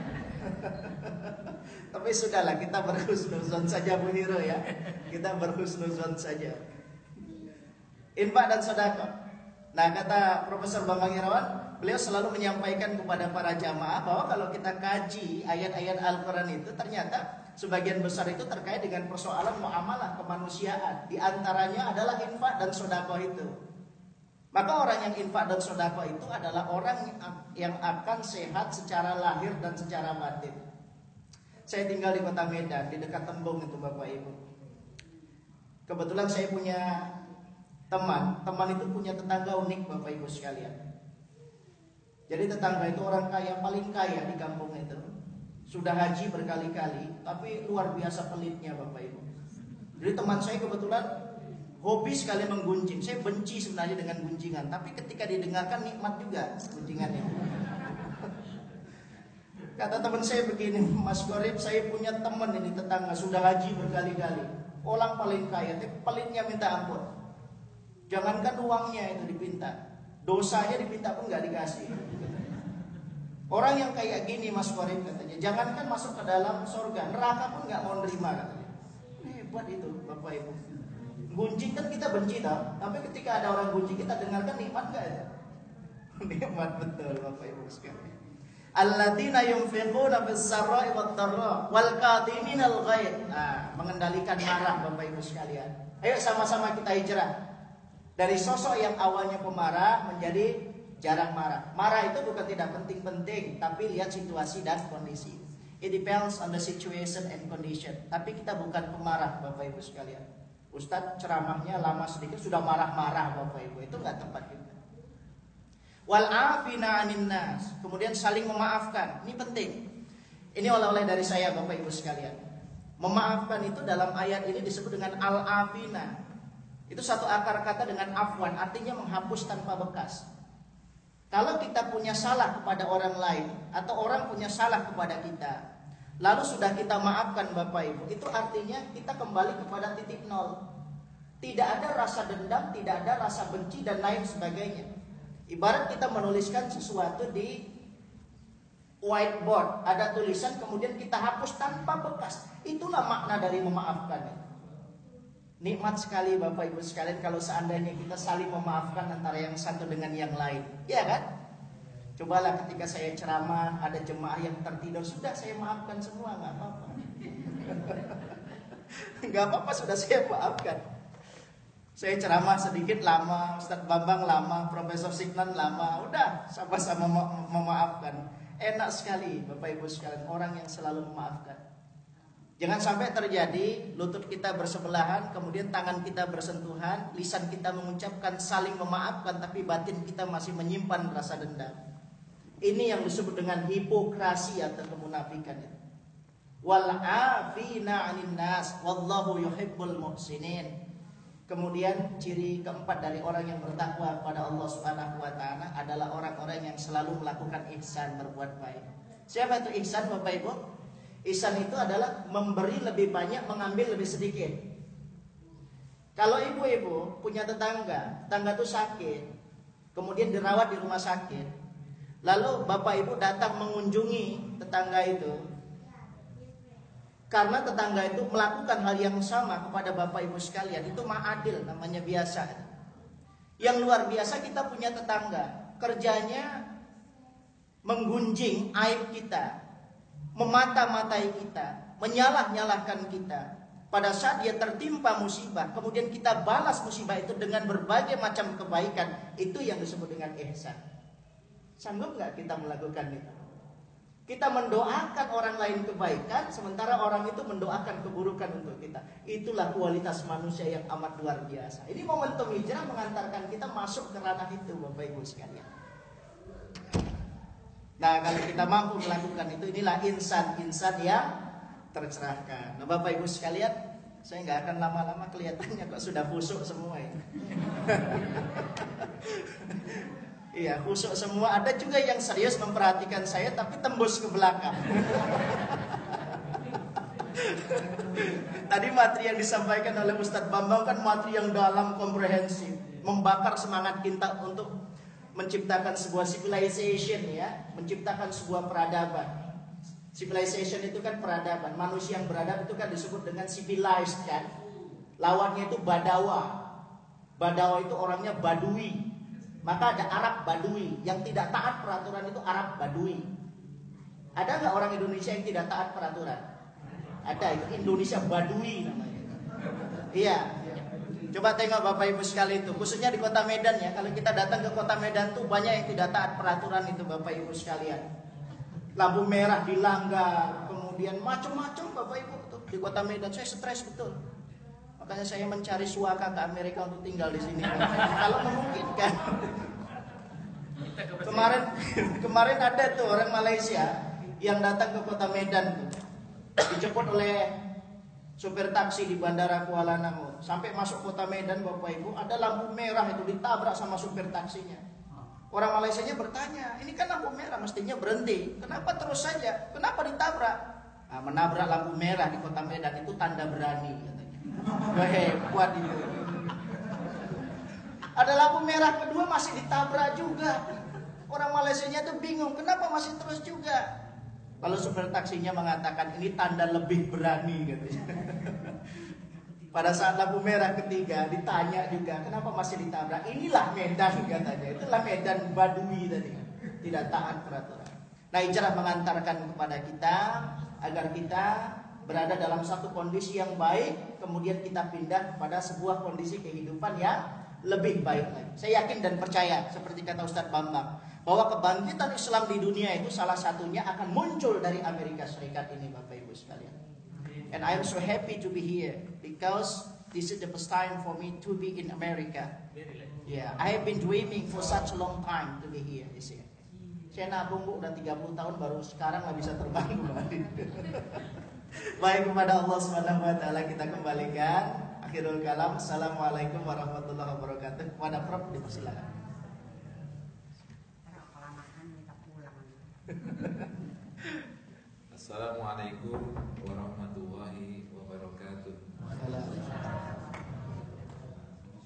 <laughs> Tapi sudahlah kita berhusnuzon saja Bu Hiro ya. Kita berhusnuzon saja. Infak dan sedekah. Nah kata Profesor Bambang Irawan, beliau selalu menyampaikan kepada para jamaah bahwa kalau kita kaji ayat-ayat Al-Quran itu ternyata sebagian besar itu terkait dengan persoalan muamalah kemanusiaan. Di antaranya adalah infak dan sodako itu. Maka orang yang infak dan sodako itu adalah orang yang akan sehat secara lahir dan secara batin. Saya tinggal di kota Medan, di dekat Tembung itu Bapak Ibu. Kebetulan saya punya teman, teman itu punya tetangga unik Bapak Ibu sekalian. Jadi tetangga itu orang kaya paling kaya di kampung itu. Sudah haji berkali-kali, tapi luar biasa pelitnya Bapak Ibu. Jadi teman saya kebetulan hobi sekali menggunjing. Saya benci sebenarnya dengan gunjingan, tapi ketika didengarkan nikmat juga gunjingannya. <laughs> Kata teman saya begini, Mas Gorib, saya punya teman ini tetangga sudah haji berkali-kali. Orang paling kaya, tapi pelitnya minta ampun. Jangankan uangnya itu dipinta, dosanya dipinta pun nggak dikasih. Orang yang kayak gini Mas Korim katanya, jangankan masuk ke dalam surga, neraka pun nggak mau nerima katanya. Hebat itu Bapak Ibu. Gunjing kan kita benci tau, tapi ketika ada orang gunjing kita dengarkan nikmat nggak ya? <laughs> nikmat betul Bapak Ibu sekalian. Alladzina yunfiquna fis sarra'i wad dharra wal ghaid. Nah, mengendalikan marah Bapak Ibu sekalian. Ayo sama-sama kita hijrah. Dari sosok yang awalnya pemarah menjadi jarang marah. Marah itu bukan tidak penting-penting, tapi lihat situasi dan kondisi. It depends on the situation and condition. Tapi kita bukan pemarah, Bapak Ibu sekalian. Ustadz ceramahnya lama sedikit sudah marah-marah, Bapak Ibu. Itu nggak tepat juga. Wal afina nas. Kemudian saling memaafkan. Ini penting. Ini oleh-oleh dari saya, Bapak Ibu sekalian. Memaafkan itu dalam ayat ini disebut dengan al afina. Itu satu akar kata dengan afwan, artinya menghapus tanpa bekas. Kalau kita punya salah kepada orang lain atau orang punya salah kepada kita, lalu sudah kita maafkan Bapak Ibu, itu artinya kita kembali kepada titik nol. Tidak ada rasa dendam, tidak ada rasa benci dan lain sebagainya. Ibarat kita menuliskan sesuatu di whiteboard, ada tulisan kemudian kita hapus tanpa bekas. Itulah makna dari memaafkan. Nikmat sekali Bapak Ibu sekalian kalau seandainya kita saling memaafkan antara yang satu dengan yang lain. Ya kan? Cobalah ketika saya ceramah ada jemaah yang tertidur sudah saya maafkan semua nggak apa-apa. <laughs> nggak apa-apa sudah saya maafkan. Saya ceramah sedikit lama, Ustadz Bambang lama, Profesor Signan lama, udah sama-sama memaafkan. Enak sekali Bapak Ibu sekalian orang yang selalu memaafkan. Jangan sampai terjadi lutut kita bersebelahan, kemudian tangan kita bersentuhan, lisan kita mengucapkan saling memaafkan, tapi batin kita masih menyimpan rasa dendam. Ini yang disebut dengan hipokrasi atau kemunafikan. Afina 'anil nas wallahu yuhibbul muhsinin. Kemudian ciri keempat dari orang yang bertakwa kepada Allah Subhanahu wa taala adalah orang-orang yang selalu melakukan ihsan berbuat baik. Siapa itu ihsan Bapak Ibu? Ihsan itu adalah memberi lebih banyak, mengambil lebih sedikit. Kalau ibu-ibu punya tetangga, tetangga itu sakit, kemudian dirawat di rumah sakit, lalu bapak ibu datang mengunjungi tetangga itu, karena tetangga itu melakukan hal yang sama kepada bapak ibu sekalian, itu ma'adil namanya biasa. Yang luar biasa kita punya tetangga, kerjanya menggunjing aib kita, memata-matai kita, menyalah-nyalahkan kita. Pada saat dia tertimpa musibah, kemudian kita balas musibah itu dengan berbagai macam kebaikan, itu yang disebut dengan ihsan. Sanggup nggak kita melakukan itu? Kita mendoakan orang lain kebaikan, sementara orang itu mendoakan keburukan untuk kita. Itulah kualitas manusia yang amat luar biasa. Ini momentum hijrah mengantarkan kita masuk ke ranah itu, Bapak Ibu sekalian. Nah kalau kita mampu melakukan itu inilah insan-insan yang tercerahkan. Nah Bapak Ibu sekalian, saya nggak akan lama-lama kelihatannya kok sudah busuk semua ini. <laughs> Iya, busuk semua. Ada juga yang serius memperhatikan saya tapi tembus ke belakang. <laughs> Tadi materi yang disampaikan oleh Ustadz Bambang kan materi yang dalam komprehensif, membakar semangat kita untuk menciptakan sebuah civilization ya, menciptakan sebuah peradaban. Civilization itu kan peradaban. Manusia yang beradab itu kan disebut dengan civilized kan. Lawannya itu badawa. Badawa itu orangnya badui. Maka ada Arab badui. Yang tidak taat peraturan itu Arab badui. Ada nggak orang Indonesia yang tidak taat peraturan? Ada Indonesia badui namanya. Iya, Coba tengok Bapak Ibu sekali itu, khususnya di kota Medan ya. Kalau kita datang ke kota Medan tuh banyak yang tidak taat peraturan itu Bapak Ibu sekalian. Lampu merah dilanggar, kemudian macam-macam Bapak Ibu tuh di kota Medan. Saya stres betul. Makanya saya mencari suaka ke Amerika untuk tinggal di sini. <laughs> Kalau memungkinkan. Kemarin kemarin ada tuh orang Malaysia yang datang ke kota Medan tuh dijemput oleh supir taksi di bandara Kuala Namu sampai masuk kota Medan Bapak Ibu ada lampu merah itu ditabrak sama supir taksinya. Orang Malaysia nya bertanya ini kan lampu merah mestinya berhenti. Kenapa terus saja? Kenapa ditabrak? Nah, menabrak lampu merah di kota Medan itu tanda berani katanya. <laughs> Wah, hebat itu ada lampu merah kedua masih ditabrak juga. Orang Malaysia nya tuh bingung kenapa masih terus juga? Lalu supir taksinya mengatakan ini tanda lebih berani katanya. <laughs> Pada saat lampu merah ketiga ditanya juga kenapa masih ditabrak. Inilah Medan katanya. Itulah Medan Badui tadi. Tidak taat peraturan. Nah hijrah mengantarkan kepada kita agar kita berada dalam satu kondisi yang baik. Kemudian kita pindah kepada sebuah kondisi kehidupan yang lebih baik lagi. Saya yakin dan percaya seperti kata Ustadz Bambang bahwa kebangkitan Islam di dunia itu salah satunya akan muncul dari Amerika Serikat ini Bapak Ibu sekalian. And I am so happy to be here because this is the first time for me to be in America. Yeah, I have been dreaming for such a long time to be here this year. Saya nabung bu udah 30 tahun baru sekarang nggak bisa terbang kembali. <laughs> Baik kepada Allah Subhanahu wa taala kita kembalikan akhirul kalam. Assalamualaikum warahmatullahi wabarakatuh. Kepada Prof dipersilakan. <laughs> Assalamualaikum warahmatullahi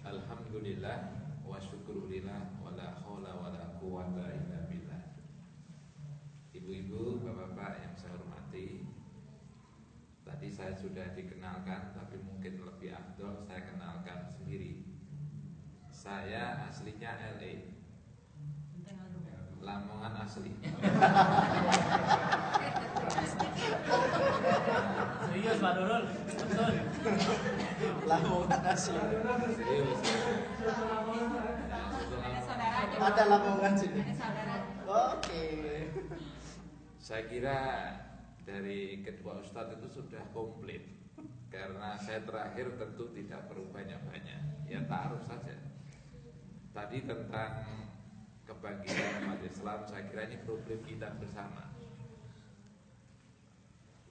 Alhamdulillah wa syukurillah wa la haula wa la quwata illa billah. Ibu-ibu, bapak-bapak yang saya hormati, tadi saya sudah dikenalkan tapi mungkin lebih afdol saya kenalkan sendiri. Saya aslinya LA. Lamongan asli. Serius Pak Nurul, betul. Lamongan asli. Serius. Ada saudara aja. Ada Lamongan sini. Ada saudara. Oke. Saya kira dari kedua ustadz itu sudah komplit Karena saya terakhir tentu tidak perlu banyak-banyak Ya taruh saja Tadi tentang kebangkitan umat Islam Saya kira ini problem kita bersama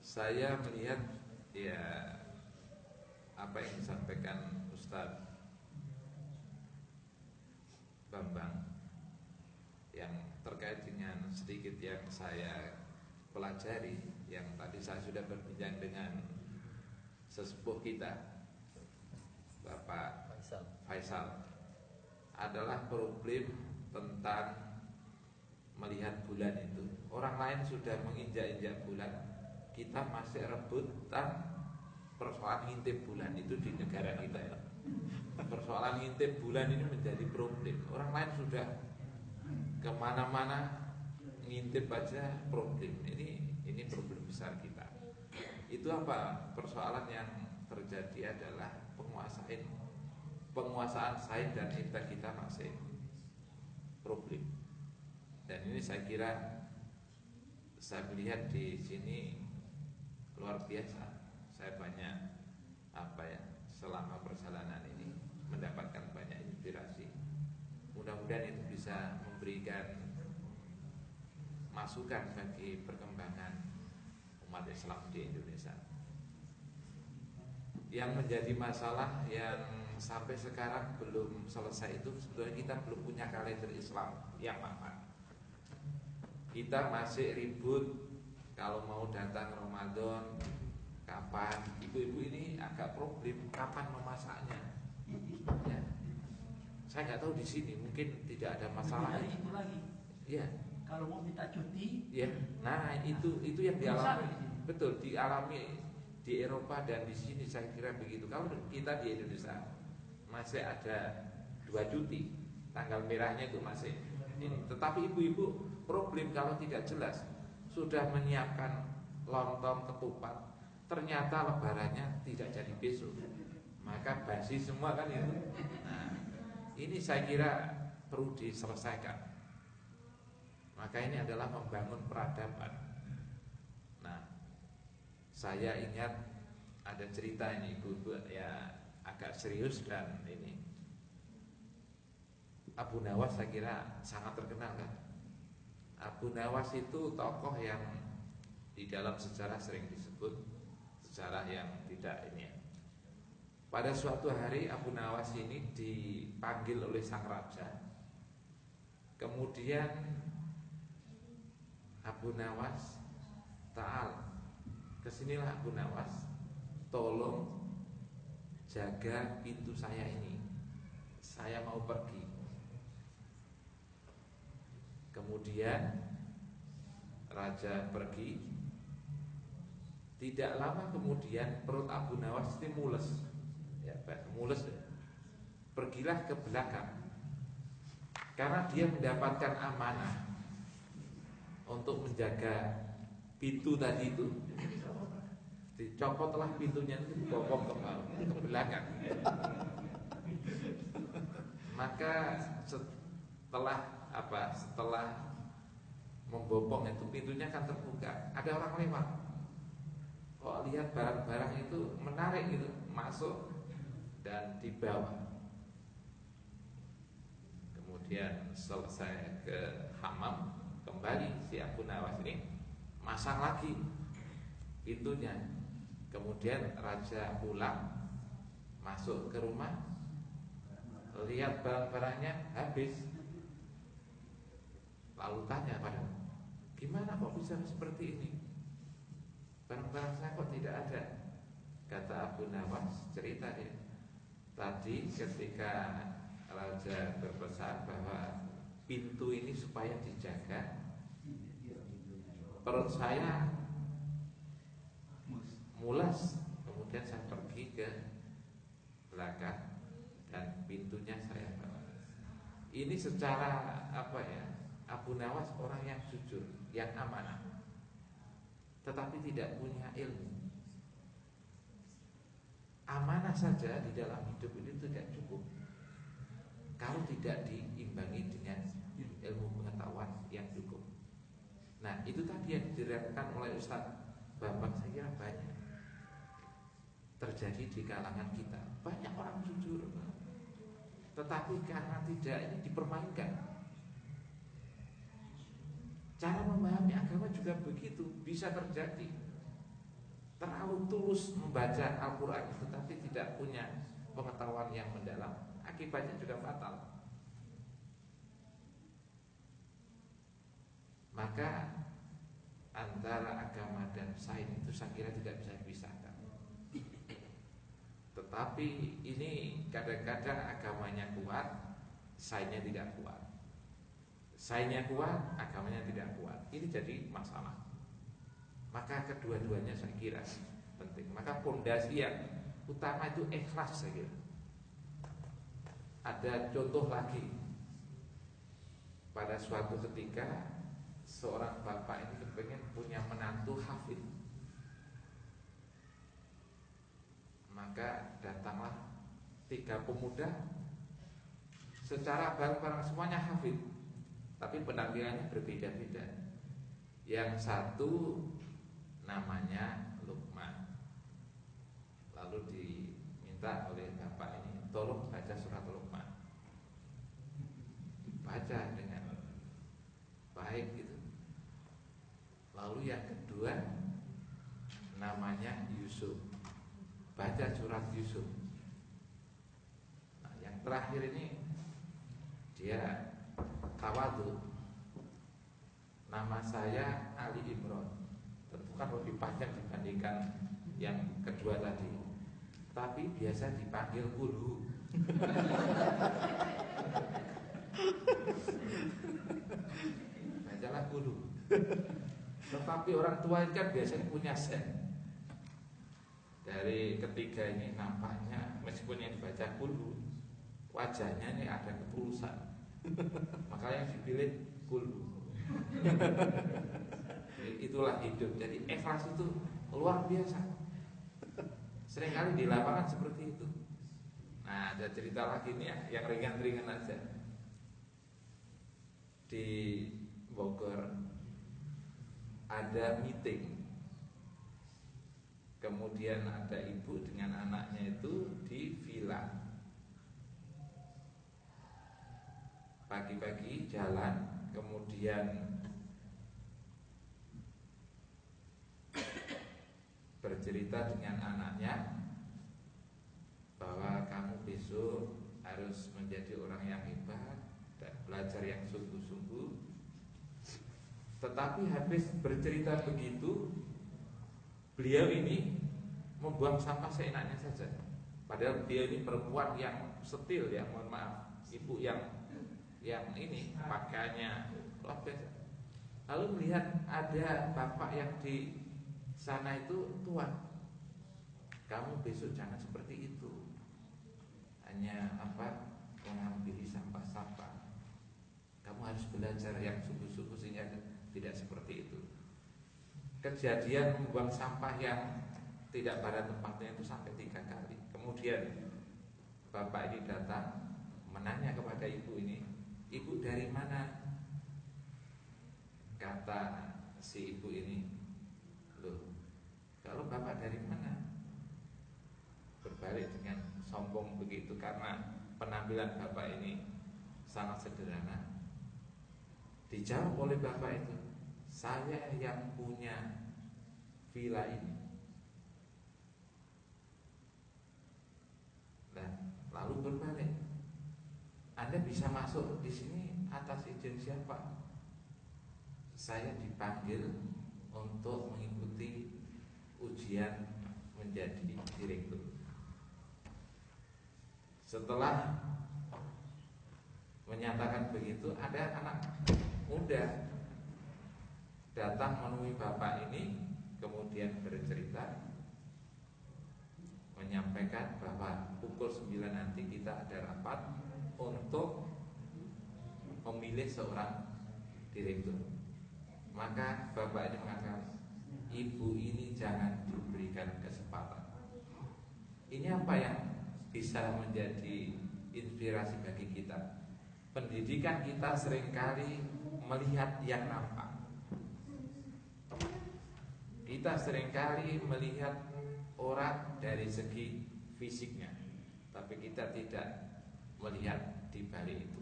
Saya melihat ya apa yang disampaikan Ustadz Bambang yang terkait dengan sedikit yang saya pelajari yang tadi saya sudah berbincang dengan sesepuh kita Bapak Faisal. Faisal adalah problem tentang melihat bulan itu. Orang lain sudah menginjak-injak bulan, kita masih rebutan persoalan ngintip bulan itu di negara kita ya. Persoalan ngintip bulan ini menjadi problem. Orang lain sudah ke mana-mana ngintip aja problem. Ini ini problem besar kita. Itu apa? Persoalan yang terjadi adalah penguasaan penguasaan sains dan kita kita masih problem. Dan ini saya kira saya melihat di sini luar biasa. Saya banyak apa ya selama perjalanan ini mendapatkan banyak inspirasi. Mudah-mudahan itu bisa memberikan masukan bagi perkembangan umat Islam di Indonesia. Yang menjadi masalah yang sampai sekarang belum selesai itu sebetulnya kita belum punya kalender Islam yang mapan. Kita masih ribut kalau mau datang Ramadan kapan ibu-ibu ini agak problem kapan memasaknya. Ya. Saya nggak tahu di sini mungkin tidak ada masalah. Lagi. Ya, Kalau mau minta cuti, ya. Nah itu itu yang dialami. Betul dialami di Eropa dan di sini saya kira begitu. Kalau kita di Indonesia masih ada dua cuti, tanggal merahnya itu masih ini. Tetapi ibu-ibu problem kalau tidak jelas sudah menyiapkan lontong ketupat, ternyata lebarannya tidak jadi besok, maka basi semua kan itu. Nah, ini saya kira perlu diselesaikan. Maka ini adalah membangun peradaban. Nah, saya ingat ada cerita ini ibu-ibu ya agak serius dan ini Abu Nawas saya kira sangat terkenal kan. Abu Nawas itu tokoh yang Di dalam sejarah sering disebut sejarah yang tidak ini ya. Pada suatu hari Abu Nawas ini dipanggil oleh sang raja. Kemudian Abu Nawas Ta'al Ke sinilah Abu Nawas Tolong jaga pintu saya ini. Saya mau pergi. Kemudian Raja pergi. Tidak lama kemudian Perut Abu Nawas ini mules. Ya, Mules Pergilah ke belakang. Karena dia mendapatkan amanah Untuk menjaga pintu tadi itu Dicopotlah pintunya itu Bobok ke, ke belakang. Maka setelah apa setelah membopong itu pintunya kan terbuka. Ada orang lewat. Kok lihat barang-barang itu menarik gitu masuk dan dibawa. Kemudian selesai ke hamam kembali si Abu Nawas ini masang lagi pintunya kemudian raja pulang masuk ke rumah lihat barang-barangnya habis. Lalu tanya pada Gimana kok bisa seperti ini? Barang-barang saya kok tidak ada. Kata Abu Nawas cerita dia. Tadi ketika Raja berpesan bahwa Pintu ini supaya dijaga Perut saya Mulas Kemudian saya pergi ke belakang Dan pintunya saya bawa Ini secara apa ya Abu Nawas orang yang jujur, yang amanah Tetapi tidak punya ilmu. Amanah saja di dalam hidup ini tidak cukup. Kalau tidak diimbangi dengan ilmu pengetahuan yang cukup. Nah itu tadi yang diterangkan oleh Ustaz Bambang saya kira banyak Terjadi di kalangan kita. Banyak orang jujur Tetapi karena tidak ini dipermainkan. Cara memahami agama juga begitu Bisa terjadi. Terlalu tulus membaca Al-Quran itu Tapi tidak punya pengetahuan yang mendalam. Akibatnya juga fatal. Maka Antara agama dan sains itu saya kira tidak bisa dipisahkan Tetapi ini kadang-kadang agamanya kuat Sainsnya tidak kuat Sainnya kuat, agamanya tidak kuat. Ini jadi masalah. Maka kedua-duanya saya kira penting. Maka pondasi yang utama itu ikhlas saya kira. Ada contoh lagi pada suatu ketika seorang bapak ini kepengen punya menantu hafid. Maka datanglah tiga pemuda secara bareng-bareng semuanya hafid tapi penampilannya berbeda-beda. Yang satu namanya Lukman. Lalu diminta oleh bapak ini tolong baca surat Lukman. Baca dengan baik gitu. Lalu yang kedua namanya Yusuf. Baca surat Yusuf. Nah, yang terakhir ini dia tawadu Nama saya Ali Imron. Tentu kan lebih panjang dibandingkan yang kedua tadi. Tapi biasa dipanggil guru Bacalah guru Tetapi orang tua kan biasanya punya sen Dari ketiga ini nampaknya Meskipun yang dibaca guru Wajahnya ini ada ketulusan. <laughs> Maka yang dipilih kulu itulah hidup. Jadi ikhlas itu luar biasa. Seringkali di lapangan seperti itu. Nah ada cerita lagi nih ya yang ringan-ringan aja. Di Bogor ada meeting kemudian ada ibu dengan anaknya itu di villa pagi-pagi jalan kemudian bercerita dengan anaknya bahwa kamu besok harus menjadi orang yang hebat dan belajar yang sungguh-sungguh. Tetapi habis bercerita begitu, beliau ini membuang sampah seenaknya saja. Padahal dia ini perempuan yang setil ya, mohon maaf, ibu yang yang ini pakaiannya luar. Lalu melihat ada bapak yang di sana itu tuan, kamu besok jangan seperti itu. Hanya apa mengambil sampah-sampah. Kamu harus belajar yang sungguh-sungguh sehingga tidak seperti itu. Kejadian membuang sampah yang tidak pada tempatnya itu sampai tiga kali. Kemudian bapak ini datang menanya kepada ibu ini, ibu dari mana? Kata si ibu ini, loh, kalau bapak dari mana? Berbalik dengan sombong begitu karena penampilan bapak ini sangat sederhana. Dijawab oleh bapak itu, saya yang punya villa ini. Dan lalu berbalik. Anda bisa masuk di sini atas izin siapa? Saya dipanggil untuk mengikuti ujian menjadi direktur. Setelah menyatakan begitu, ada anak muda datang menemui bapak ini, kemudian bercerita menyampaikan bahwa pukul 9 nanti kita ada rapat untuk memilih seorang direktur. Maka bapak ini mengatakan, ibu ini jangan diberikan kesempatan. Ini apa yang bisa menjadi inspirasi bagi kita? Pendidikan kita sering kali melihat yang nampak. Kita sering kali melihat orang dari segi fisiknya, tapi kita tidak melihat di balik itu.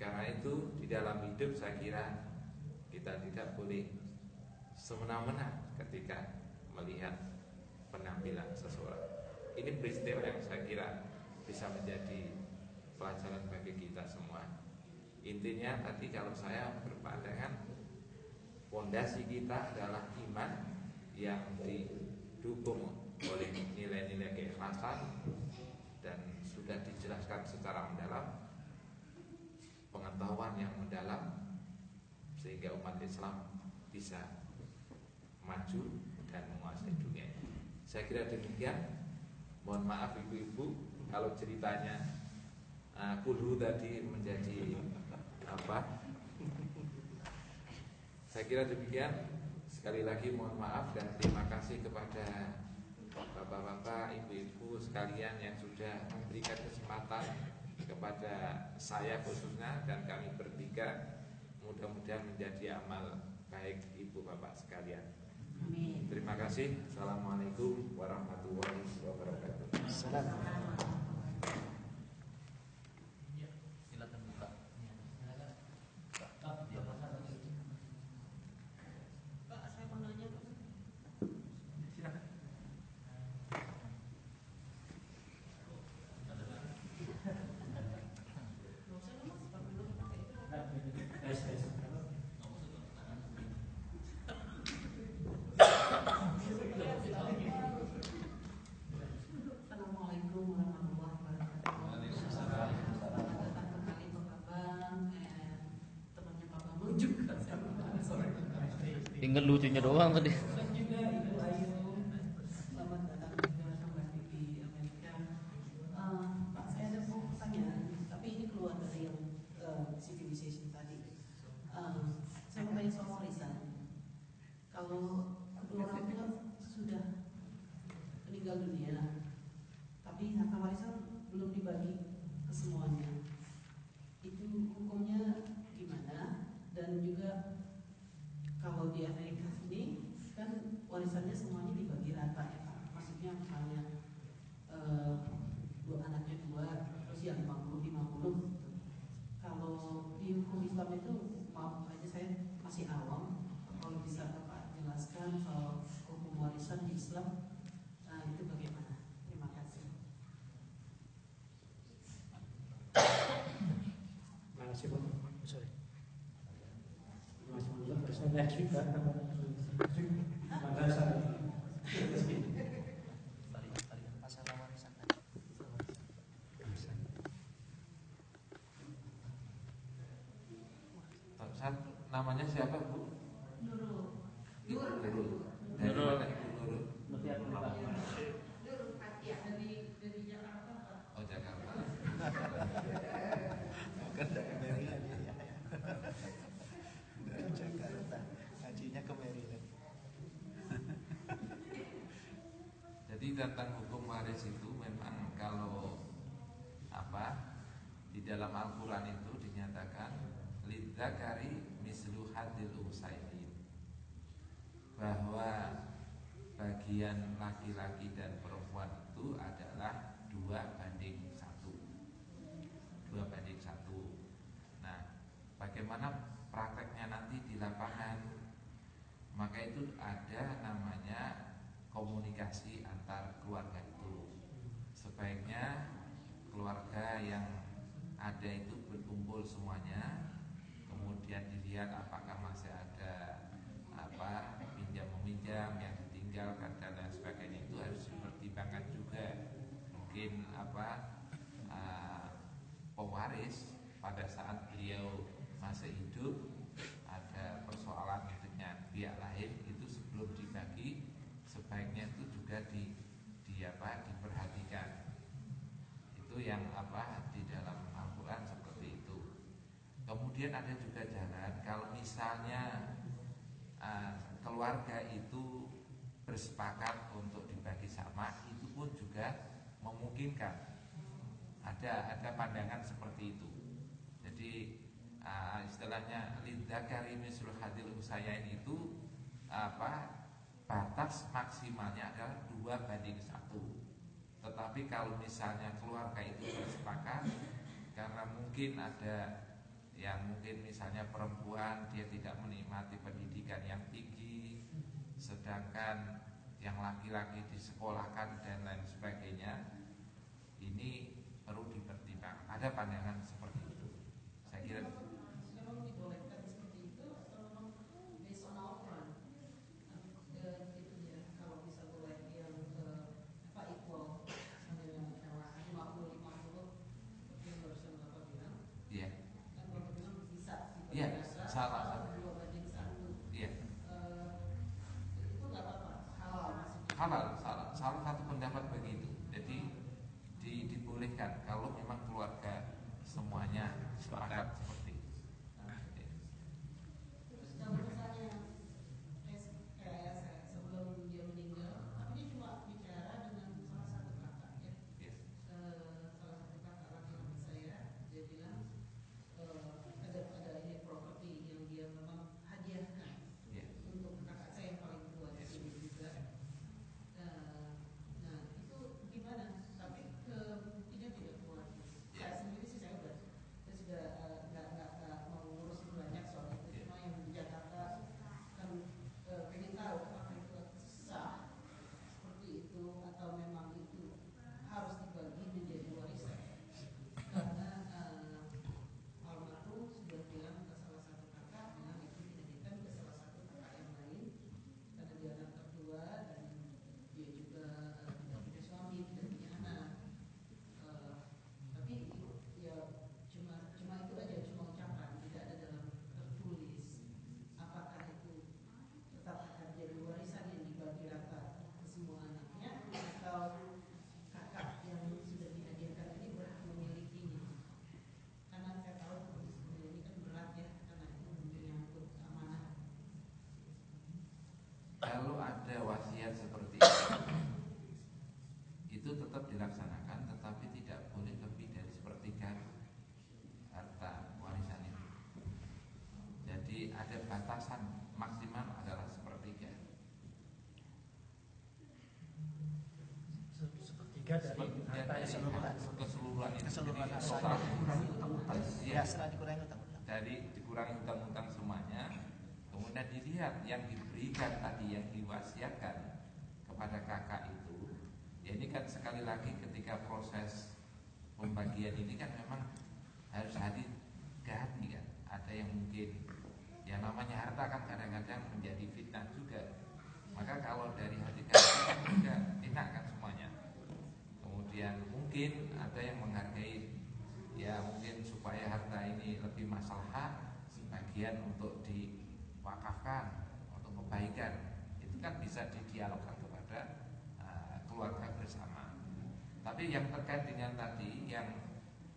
Karena itu di dalam hidup saya kira kita tidak boleh semena-mena ketika melihat penampilan seseorang. Ini peristiwa yang saya kira bisa menjadi pelajaran bagi kita semua. Intinya tadi kalau saya berpandangan fondasi kita adalah iman yang didukung oleh nilai-nilai keikhlasan dan sudah dijelaskan secara mendalam pengetahuan yang mendalam sehingga umat Islam bisa maju dan menguasai dunia. Saya kira demikian. Mohon maaf ibu-ibu kalau ceritanya uh, tadi menjadi apa? Saya kira demikian. Sekali lagi mohon maaf dan terima kasih kepada bapak-bapak, ibu-ibu sekalian yang sudah memberikan kesempatan kepada saya khususnya dan kami bertiga mudah-mudahan menjadi amal baik ibu bapak sekalian. Amin. Terima kasih. Assalamualaikum warahmatullahi wabarakatuh. Assalamualaikum. Silakan buka. Pak, saya mau nanya Pak. Silakan. Nggak usah lah, Mas. Pak dulu pakai. Assalamualaikum warahmatullahi wabarakatuh. Selamat datang kembali ke Babang. Eh, temannya Pak Bambang juga. Tinggal lucunya doang tadi. Ya juga. Namanya siapa tentang hukum waris itu memang kalau apa di dalam Al-Qur'an itu dinyatakan lidzakari mislu hadil usaidin bahwa bagian laki-laki dan perempuan ada juga jalan. Kalau misalnya uh, keluarga itu bersepakat untuk dibagi sama itu pun juga memungkinkan. Ada ada pandangan seperti itu. Jadi uh, istilahnya lidzakari misul hadil usayain itu apa batas maksimalnya adalah dua banding satu. Tetapi kalau misalnya keluarga itu bersepakat karena mungkin ada yang mungkin misalnya perempuan dia tidak menikmati pendidikan yang tinggi sedangkan yang laki-laki disekolahkan dan lain sebagainya ini perlu dipertimbangkan. Ada pandangan tiga dari keseluruhan. Itu keseluruhan. total dikurangi utang-utang. ya iya. setelah dikurangi utang-utang. Dari dikurangi utang-utang semuanya kemudian dilihat yang diberikan tadi yang diwasiatkan kepada kakak itu ya ini kan sekali lagi ketika proses pembagian ini kan memang sebagian untuk diwakafkan untuk kebaikan itu kan bisa didialogkan kepada uh, keluarga bersama. Tapi yang terkait dengan tadi yang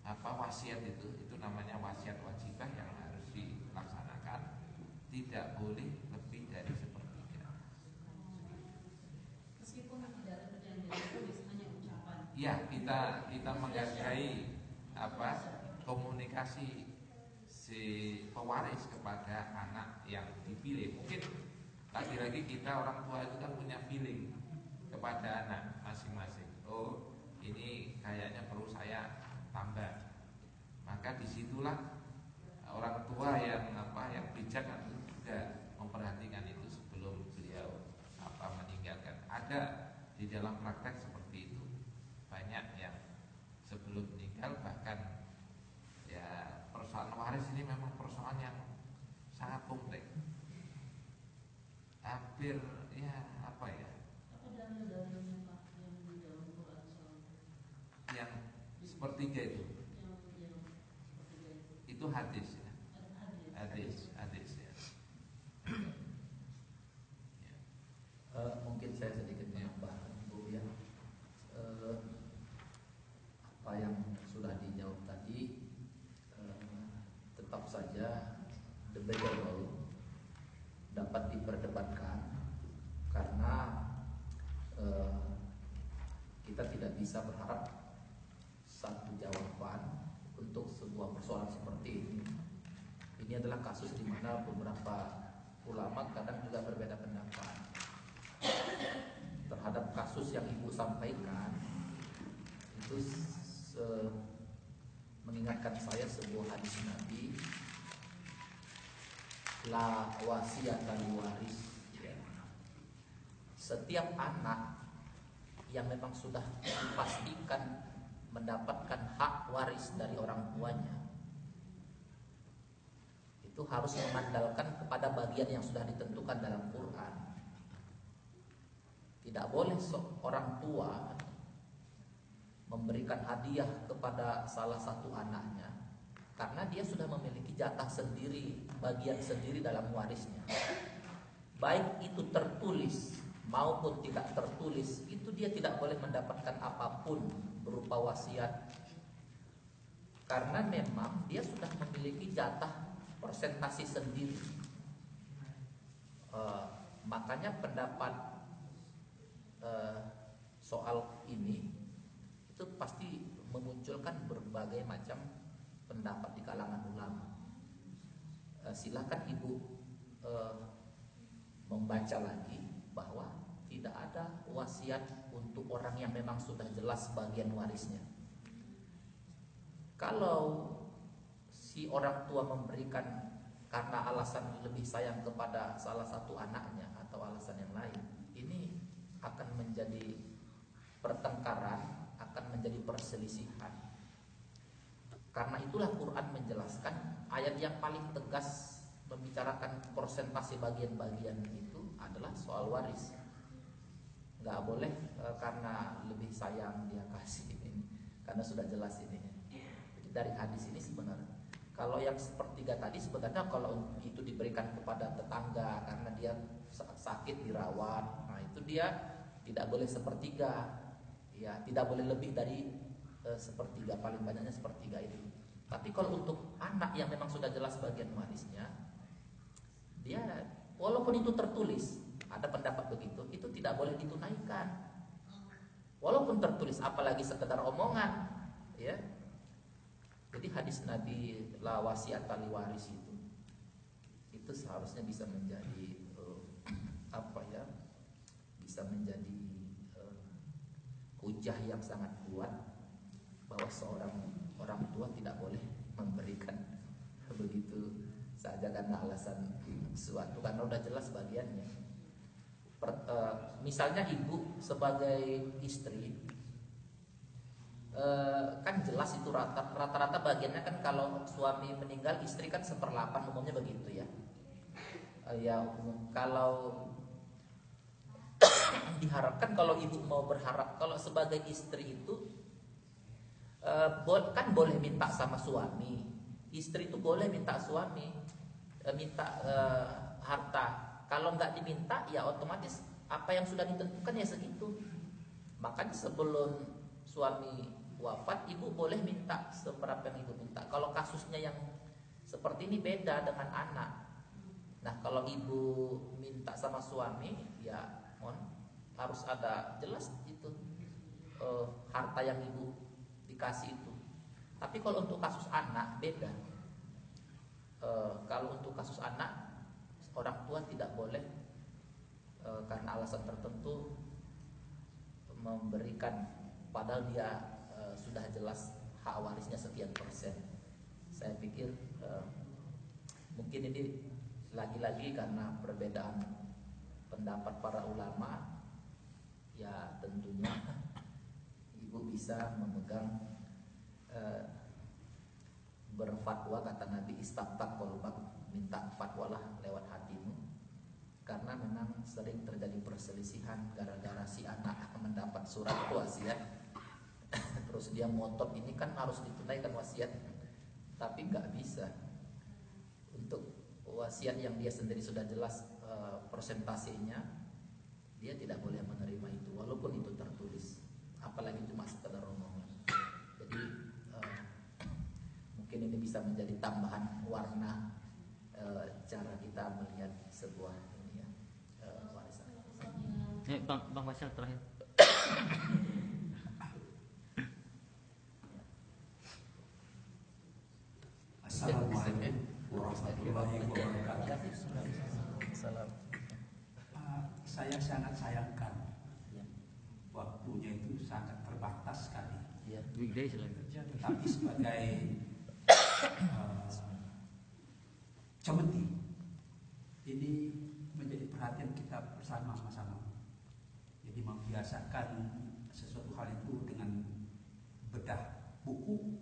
apa wasiat itu itu namanya wasiat wajibah yang harus dilaksanakan tidak boleh lebih dari sepertiga Meskipun tidak ada perjanjian tulis hanya ucapan. ya kita kita menghargai apa komunikasi si pewaris kepada anak yang dipilih. Mungkin lagi-lagi kita orang tua itu kan punya feeling kepada anak masing-masing. Oh ini kayaknya perlu saya tambah. Maka di situlah orang tua yang apa yang bijak kan juga memperhatikan itu sebelum beliau apa meninggalkan. Ada di dalam praktek seperti itu banyak yang sebelum meninggal bahkan ya persoalan waris ini memang persoalan yang sangat kompleks hampir ya apa ya Pak yang di dalam Quran soal yang sepertiga itu yang yang seperti itu? hadis. hadis hadis ya Ya. Eh, mungkin saya sedikit menambahkan Bu ya Eh, apa yang sudah dijawab tadi eh, tetap saja debatable dapat diperdebatkan karena eh, kita tidak bisa berharap satu jawaban untuk sebuah persoalan seperti ini. Ini adalah kasus di mana beberapa ulama kadang juga berbeda pendapat terhadap kasus yang ibu sampaikan itu se- mengingatkan saya sebuah hadis Nabi la wasiatan waris ya. setiap anak yang memang sudah dipastikan mendapatkan hak waris dari orang tuanya itu harus mengandalkan kepada bagian yang sudah ditentukan dalam Quran tidak boleh seorang tua memberikan hadiah kepada salah satu anaknya karena dia sudah memiliki jatah sendiri, bagian sendiri dalam warisnya. Baik itu tertulis maupun tidak tertulis, itu dia tidak boleh mendapatkan apa pun berupa wasiat. Karena memang dia sudah memiliki jatah persentasi sendiri. Eh, makanya pendapat eh, soal ini itu pasti memunculkan berbagai macam pendapat di kalangan ulama. Eh, silakan ibu eh, membaca lagi bahwa tidak ada wasiat untuk orang yang memang sudah jelas bagian warisnya. Kalau si orang tua memberikan karena alasan lebih sayang kepada salah satu anaknya atau alasan yang lain, ini akan menjadi pertengkaran, akan menjadi perselisihan. Karena itulah Quran menjelaskan ayat yang paling tegas membicarakan persentase bagian-bagian itu adalah soal waris. Nggak boleh e, karena lebih sayang dia kasih ini, karena sudah jelas ini. Jadi dari hadis ini sebenarnya kalau yang sepertiga tadi sebenarnya kalau itu diberikan kepada tetangga karena dia sa- sakit dirawat, nah itu dia tidak boleh sepertiga, ya tidak boleh lebih dari eh, sepertiga paling banyaknya sepertiga itu. Tapi kalau untuk anak yang memang sudah jelas bagian warisnya, dia walaupun itu tertulis ada pendapat begitu, itu tidak boleh ditunaikan. Walaupun tertulis, apalagi sekedar omongan, ya. Jadi hadis Nabi la wasiat waris itu itu seharusnya bisa menjadi eh, apa ya? Bisa menjadi eh, hujah yang sangat kuat bahwa seorang orang tua tidak boleh memberikan <laughs> begitu saja karena alasan sesuatu karena udah jelas bagiannya. Per- eh, misalnya ibu sebagai istri Eh, kan jelas itu rata- rata-rata bagiannya kan kalau suami meninggal istri kan seperlapan umumnya begitu ya. Eh, ya umum kalau <coughs> diharapkan kalau ibu mau berharap kalau sebagai istri itu kan boleh minta sama suami istri itu boleh minta suami minta harta kalau nggak diminta ya otomatis apa yang sudah ditentukan ya segitu makanya sebelum suami wafat ibu boleh minta seberapa yang ibu minta kalau kasusnya yang seperti ini beda dengan anak Nah kalau ibu minta sama suami ya mohon harus ada jelas itu eh, harta yang ibu dikasih itu. Tapi kalau untuk kasus anak beda. Eh, kalau untuk kasus anak orang tua tidak boleh eh, karena alasan tertentu memberikan padahal dia eh, sudah jelas hak warisnya sekian persen. Saya pikir eh, mungkin ini lagi-lagi karena perbedaan pendapat para ulama ya tentunya <laughs> ibu bisa memegang eh, berfatwa kata Nabi istabtak kolbak minta fatwalah lewat hatimu karena memang sering terjadi perselisihan gara-gara si anak mendapat surat wasiat. <laughs> Terus dia ngotot ini kan harus ditunaikan wasiat. Tapi nggak bisa. Untuk wasiat yang dia sendiri sudah jelas eh, persentasenya dia tidak boleh menerima itu walaupun itu tertulis. Apalagi cuma sekedar omongan. Jadi eh, mungkin ini bisa menjadi tambahan warna eh, cara kita melihat sebuah ini ya eh, warisan Eh, Bang Bang Faisal terakhir. Assalamualaikum warahmatullahi wabarakatuh. Salam. Uh, saya sangat sayangkan Ya. waktunya itu sangat terbatas sekali. Ya. Lagi. Tapi sebagai uh, ini menjadi perhatian kita bersama-sama. Jadi membiasakan sesuatu hal itu dengan bedah buku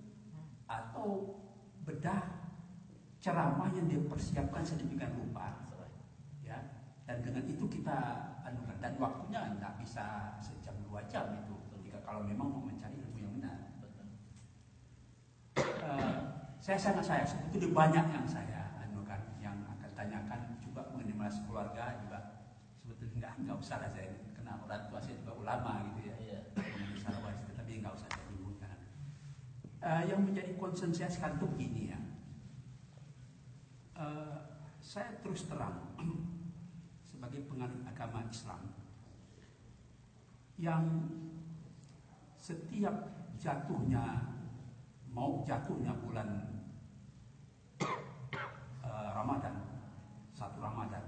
atau bedah ceramah yang dia persiapkan sedemikian rupa. Ya dan dengan itu kita anukan dan waktunya nggak bisa sejam dua jam itu jika kalau memang mau mencari ilmu yang benar. Eh, saya sangat sayang sebetulnya banyak yang saya anukan yang akan tanyakan juga mengenai masalah keluarga juga. Sebetulnya nggak nggak usah lah saya kenal orang tua saya juga ulama gitu ya. Iya. mengenai masalah waris tapi nggak usah saya timbulkan Eh, yang menjadi concern saya sekarang itu begini ya. Eh, saya terus terang <clears throat> sebagai penganut agama Islam yang setiap jatuhnya mau jatuhnya bulan eh, Ramadan satu Ramadan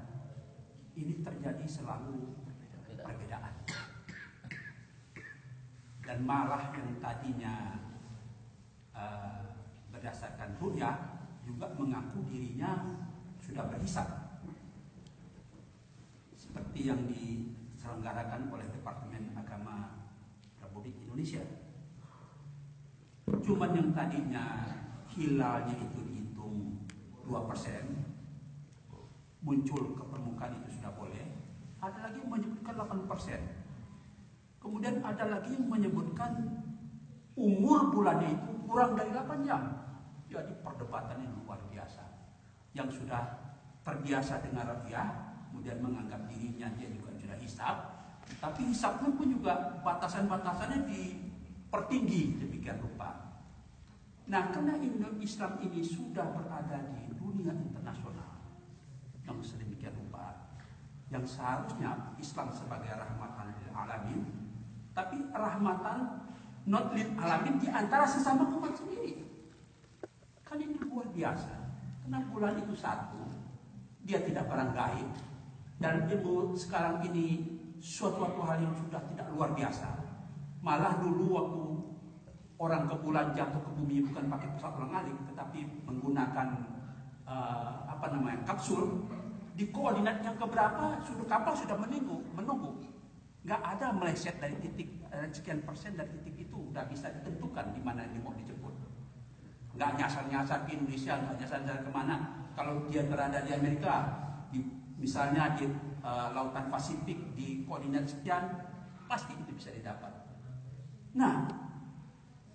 ini terjadi selalu perbedaan dan malah yang tadinya eh, berdasarkan ru'yah juga mengaku dirinya sudah berhisab seperti yang diselenggarakan oleh Departemen Agama Republik Indonesia. Cuman yang tadinya hilalnya itu dihitung 2% muncul ke permukaan itu sudah boleh. Ada lagi yang menyebutkan 8%. Kemudian ada lagi yang menyebutkan umur bulannya itu kurang dari 8 jam. Jadi perdebatannya luar biasa. Yang sudah terbiasa dengan rupiah, kemudian menganggap dirinya dia juga sudah hisap, tapi hisapnya pun juga batasan-batasannya dipertinggi demikian rupa. Nah, karena Islam ini sudah berada di dunia internasional yang yang seharusnya Islam sebagai rahmatan lil alamin, tapi rahmatan not lil alamin di antara sesama umat sendiri. Kan ini luar biasa. Karena bulan itu satu, dia tidak barang gaib. Dan ilmu sekarang ini suatu hal yang sudah tidak luar biasa. Malah dulu waktu orang ke bulan jatuh ke bumi bukan pakai pesawat ulang alik, tetapi menggunakan eh, apa namanya kapsul di koordinat yang keberapa sudah kapal sudah menunggu menunggu nggak ada meleset dari titik eh, sekian persen dari titik itu udah bisa ditentukan di mana dia mau dijemput nggak nyasar-nyasar ke Indonesia, nggak nyasar-nyasar ke mana. Kalau dia berada di Amerika, di misalnya di eh, lautan Pasifik di koordinat sekian, pasti itu bisa didapat. Nah,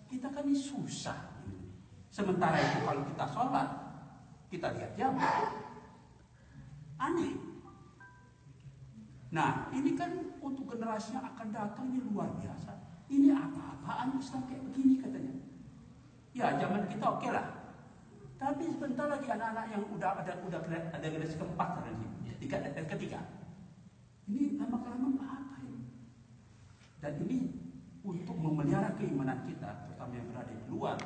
kita kan ini susah. Sementara itu kalau kita sholat, kita lihat jam. Aneh. Nah, ini kan untuk generasi yang akan datang ini luar biasa. Ini apa-apaan Islam kayak begini katanya. Ya, zaman kita oke lah. Tapi sebentar lagi anak-anak yang udah ada udah ada generasi keempat nanti, ketiga dan ketiga. Ini lama kelamaan apa ini? Dan ini untuk memelihara keimanan kita, terutama yang berada di luar,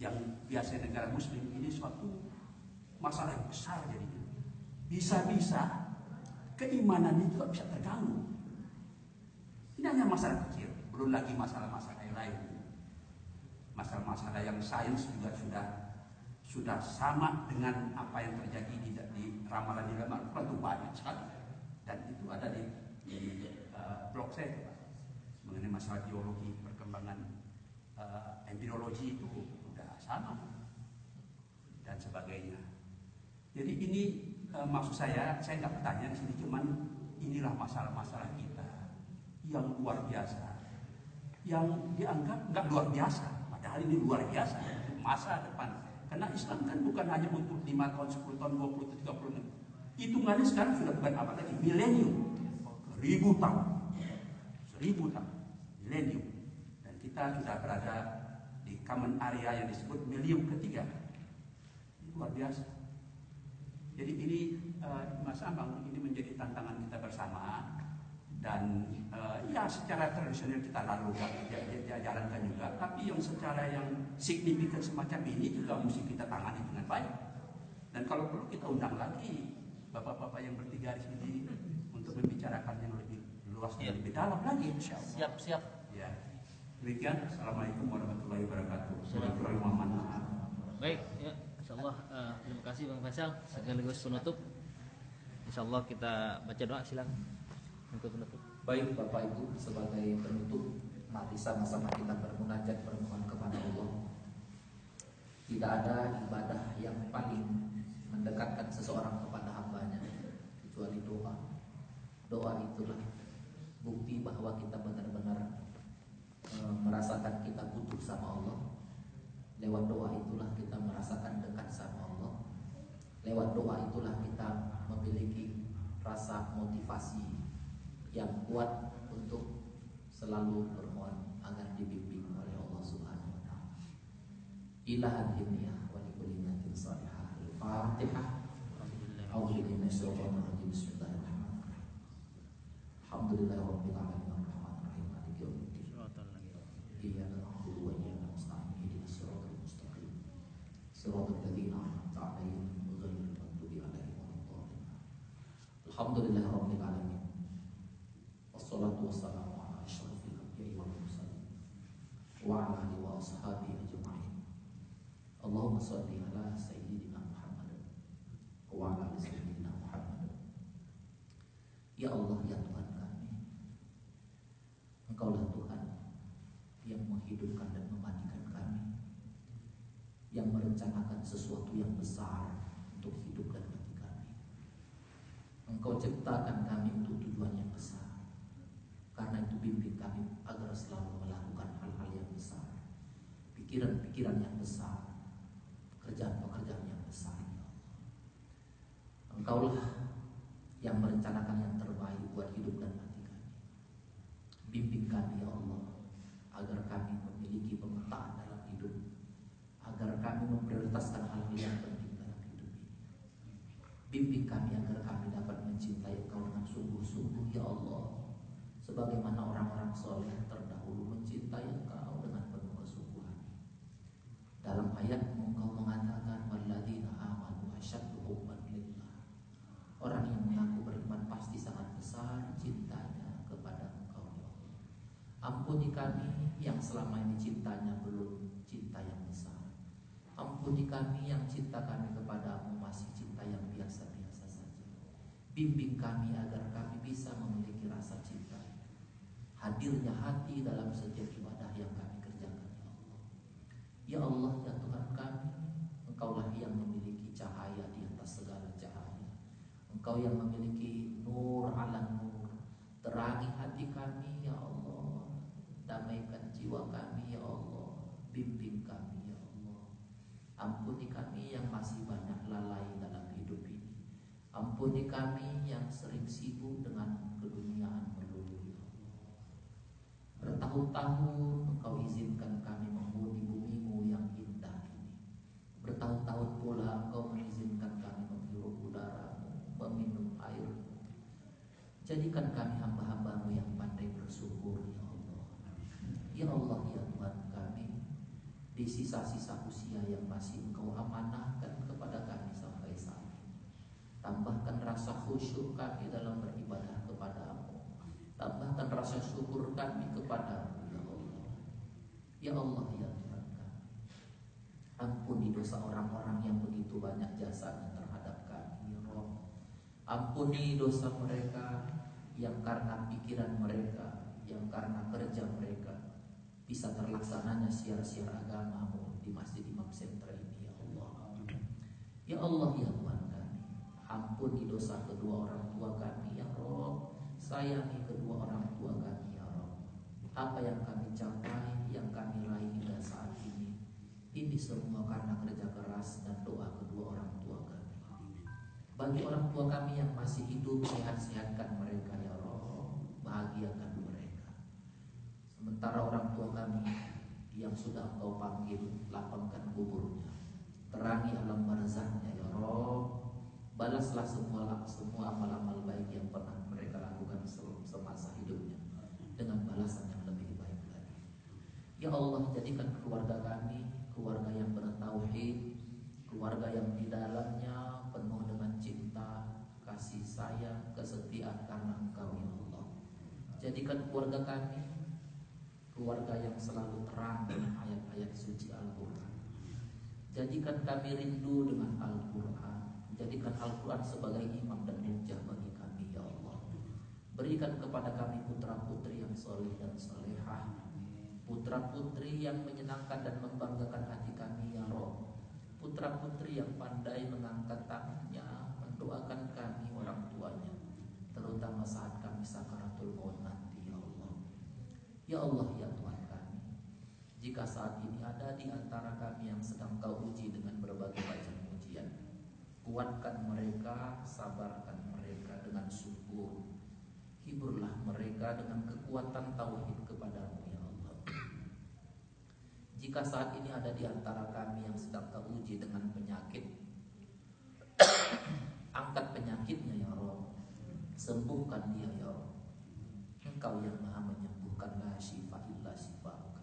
yang biasa negara Muslim ini suatu masalah yang besar jadinya. Bisa-bisa keimanan itu bisa terganggu. Ini hanya masalah kecil, belum lagi masalah-masalah yang lain. Masalah-masalah yang sains juga sudah sudah sama dengan apa yang terjadi di, di ramalan di dalam Al-Quran itu banyak sekali dan itu ada di, di uh, blog saya itu, mengenai masalah biologi perkembangan uh, embriologi itu udah sama dan sebagainya. Jadi ini uh, maksud saya saya nggak bertanya di sini cuman inilah masalah-masalah kita yang luar biasa yang dianggap nggak luar biasa padahal ini luar biasa masa depan karena Islam kan bukan hanya untuk 5 tahun, 10 tahun, 20, 30 tahun. Hitungannya sekarang sudah bukan apa lagi, milenium. Ribu tahun. Seribu tahun. Milenium. Dan kita sudah berada di common area yang disebut milenium ketiga. Ini luar biasa. Jadi ini uh, Mas Ambang ini menjadi tantangan kita bersama. Dan uh, ya secara tradisional kita lalu jalankan juga. Tapi yang secara yang signifikan semacam ini juga mesti kita tangani dengan baik. Dan kalau perlu kita undang lagi bapak-bapak yang bertiga di sini untuk membicarakan yang lebih luas dan lebih dalam lagi insya Allah. Siap, siap. ya. Demikian assalamualaikum warahmatullahi wabarakatuh. Assalamualaikum Baik, ya, Insya Allah eh, terima kasih Bang Faisal. Sekaligus penutup. Insya Allah kita baca doa silakan. Untuk penutup. Baik Bapak Ibu sebagai penutup Mari sama-sama kita bermunajat bermohon kepada Allah. Tidak ada ibadah yang paling mendekatkan seseorang kepada hambanya Kecuali doa. Doa itulah bukti bahwa kita benar-benar e, merasakan kita butuh sama Allah Lewat doa itulah kita merasakan dekat sama Allah Lewat doa itulah kita memiliki rasa motivasi yang kuat untuk selalu bermohon agar dibimbing oleh Allah Subhanahu wa taala. Ilahan hidayah wa likulli niyatin salihah. Al-Fatihah. A'udzu billahi minasyaitonir rajim. Bismillahirrahmanirrahim. Alamin Siratal ladzina an'amta 'alaihim ghairil maghdubi 'alaihim waladdallin. Alhamdulillahirabbil alamin. Wassalatu wassalamu ala asyrafil anbiya'i wal mursalin wa ala alihi wa ashabihi ajma'in. Allahumma shalli ala sayyidina Muhammad wa ala ali sayyidina Muhammad. Ya Allah ya Tuhan kami. Engkaulah Tuhan yang menghidupkan dan mematikan kami. Yang merencanakan sesuatu yang besar untuk hidup dan mati kami. Engkau ciptakan kami untuk tujuan yang besar. Karena itu bimbing kami agar selalu melakukan hal-hal yang besar. Pikiran-pikiran yang besar. Pekerjaan-pekerjaan yang besar. Ya. Engkaulah yang merencanakan yang terbaik buat hidup dan mati kami. Bimbing kami ya Allah agar kami memiliki pemetaan agar kami memprioritaskan hal-hal yang penting dalam hidup ini. Bimbing kami agar kami dapat mencintai Engkau dengan sungguh-sungguh ya Allah, sebagaimana orang-orang soleh terdahulu mencintai Engkau dengan penuh kesungguhan. Dalam ayat Engkau mengatakan walladzina amanu asyaddu hubban. Orang yang mengaku beriman pasti sangat besar cintanya kepada Engkau ya Allah. Ampuni kami yang selama ini cintanya belum cinta yang besar. Ampuni kami yang cinta kami kepadamu masih cinta yang biasa-biasa saja. Bimbing kami agar kami bisa memiliki rasa cinta. Hadirnya hati dalam setiap ibadah yang kami kerjakan ya Allah. Ya Allah ya Tuhan kami, Engkaulah yang memiliki cahaya di atas segala cahaya. Engkau yang memiliki nur ala nur Terangi hati kami ya Allah Damaikan jiwa kami ya Allah Bimbing kami ya Allah Ampuni kami yang masih banyak lalai dalam hidup ini. Ampuni kami yang sering sibuk dengan keduniaan melulu ya Bertahun-tahun engkau izinkan kami menghuni bumimu yang indah ini. Bertahun-tahun pula engkau mengizinkan kami menghirup udaramu Meminum airmu. Jadikan kami hamba-hambamu yang pandai bersyukur ya Allah. Ya Allah ya Tuhan kami. Di sisa-sisa usia yang masih engkau amanahkan kepada kami sampai saat ini. Tambahkan rasa khusyuk kami dalam beribadah kepadamu. Tambahkan rasa syukur kami kepadamu ya Allah. Ya Allah ya Tuhan Ampuni dosa orang-orang yang begitu banyak jasanya terhadap kami ya Rabb Ampuni dosa mereka yang karena pikiran mereka, yang karena kerja mereka. Bisa terlaksananya siar-siar agamamu di Masjid Sentra ini ya Allah. Ya Allah ya Tuhan kami, ampuni dosa kedua orang tua kami ya Rob, sayangi kedua orang tua kami ya Rob. Apa yang kami capai, yang kami raih hingga saat ini, ini semua karena kerja keras dan doa kedua orang tua kami. Bagi orang tua kami yang masih hidup, sehat-sehatkan mereka ya Allah, bahagiakan mereka. Sementara orang tua kami yang sudah engkau panggil, lapangkan kuburnya. Terangi alam barzahnya ya Allah. Balaslah semua semua amal-amal baik yang pernah mereka lakukan semasa hidupnya dengan balasan yang lebih baik lagi. Ya Allah, jadikan keluarga kami keluarga yang bertauhid, keluarga yang di dalamnya penuh dengan cinta, kasih sayang, kesetiaan karena Engkau ya Allah. Jadikan keluarga kami keluarga yang selalu terang dengan ayat-ayat suci Al-Qur'an. Jadikan kami rindu dengan Al-Qur'an. Jadikan Al-Qur'an sebagai imam dan hujah bagi kami ya Allah. Berikan kepada kami putra-putri yang soleh dan solehah Putra-putri yang menyenangkan dan membanggakan hati kami ya Rob Putra-putri yang pandai mengangkat tangannya Mendoakan kami orang tuanya Terutama saat kami sakaratul maut Ya Allah ya Tuhan kami Jika saat ini ada di antara kami yang sedang kau uji dengan berbagai macam ujian Kuatkan mereka, sabarkan mereka dengan syukur Hiburlah mereka dengan kekuatan tauhid kepadamu ya Allah. Jika saat ini ada di antara kami yang sedang teruji dengan penyakit <coughs> Angkat penyakitnya ya Rob. Sembuhkan dia ya Rob. Engkau yang maha menyembuhkan La syifa illa syifauka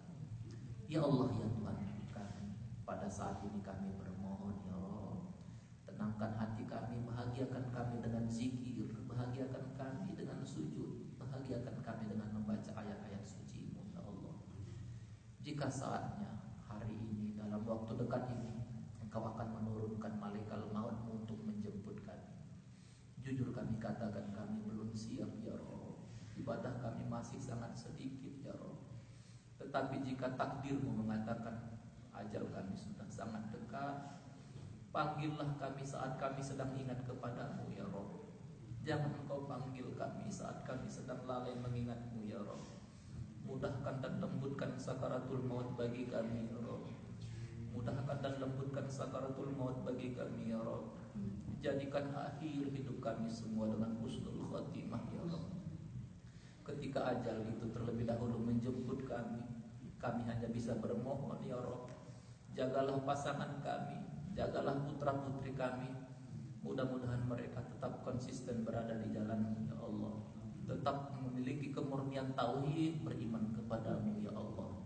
Ya Allah ya Tuhan kami Pada saat ini kami bermohon ya Rob Tenangkan hati kami Bahagiakan kami dengan zikir Bahagiakan kami dengan sujud Bahagiakan kami dengan membaca ayat-ayat suci-Mu ya Allah. Jika saatnya hari ini dalam waktu dekat ini Engkau akan menurunkan malaikat mautmu untuk menjemput kami. Jujur kami katakan kami belum siap ya Rob. Ibadah kami masih sangat Rob Tetapi jika takdirmu mengatakan Ajal kami sudah sangat dekat Panggillah kami saat kami sedang ingat kepadamu ya Rob. Jangan engkau panggil kami saat kami sedang lalai mengingatmu ya Rob. Mudahkan dan lembutkan sakaratul maut bagi kami ya Rob. Mudahkan dan lembutkan sakaratul maut bagi kami ya Rob. Jadikan akhir hidup kami semua dengan husnul khatimah ya Rob. Ketika ajal itu terlebih dahulu menjemput kami Kami hanya bisa bermohon ya Rob. Jagalah pasangan kami Jagalah putra putri kami. Mudah-mudahan mereka tetap konsisten berada di jalan ya Allah. Tetap memiliki kemurnian tauhid beriman kepadamu ya Allah.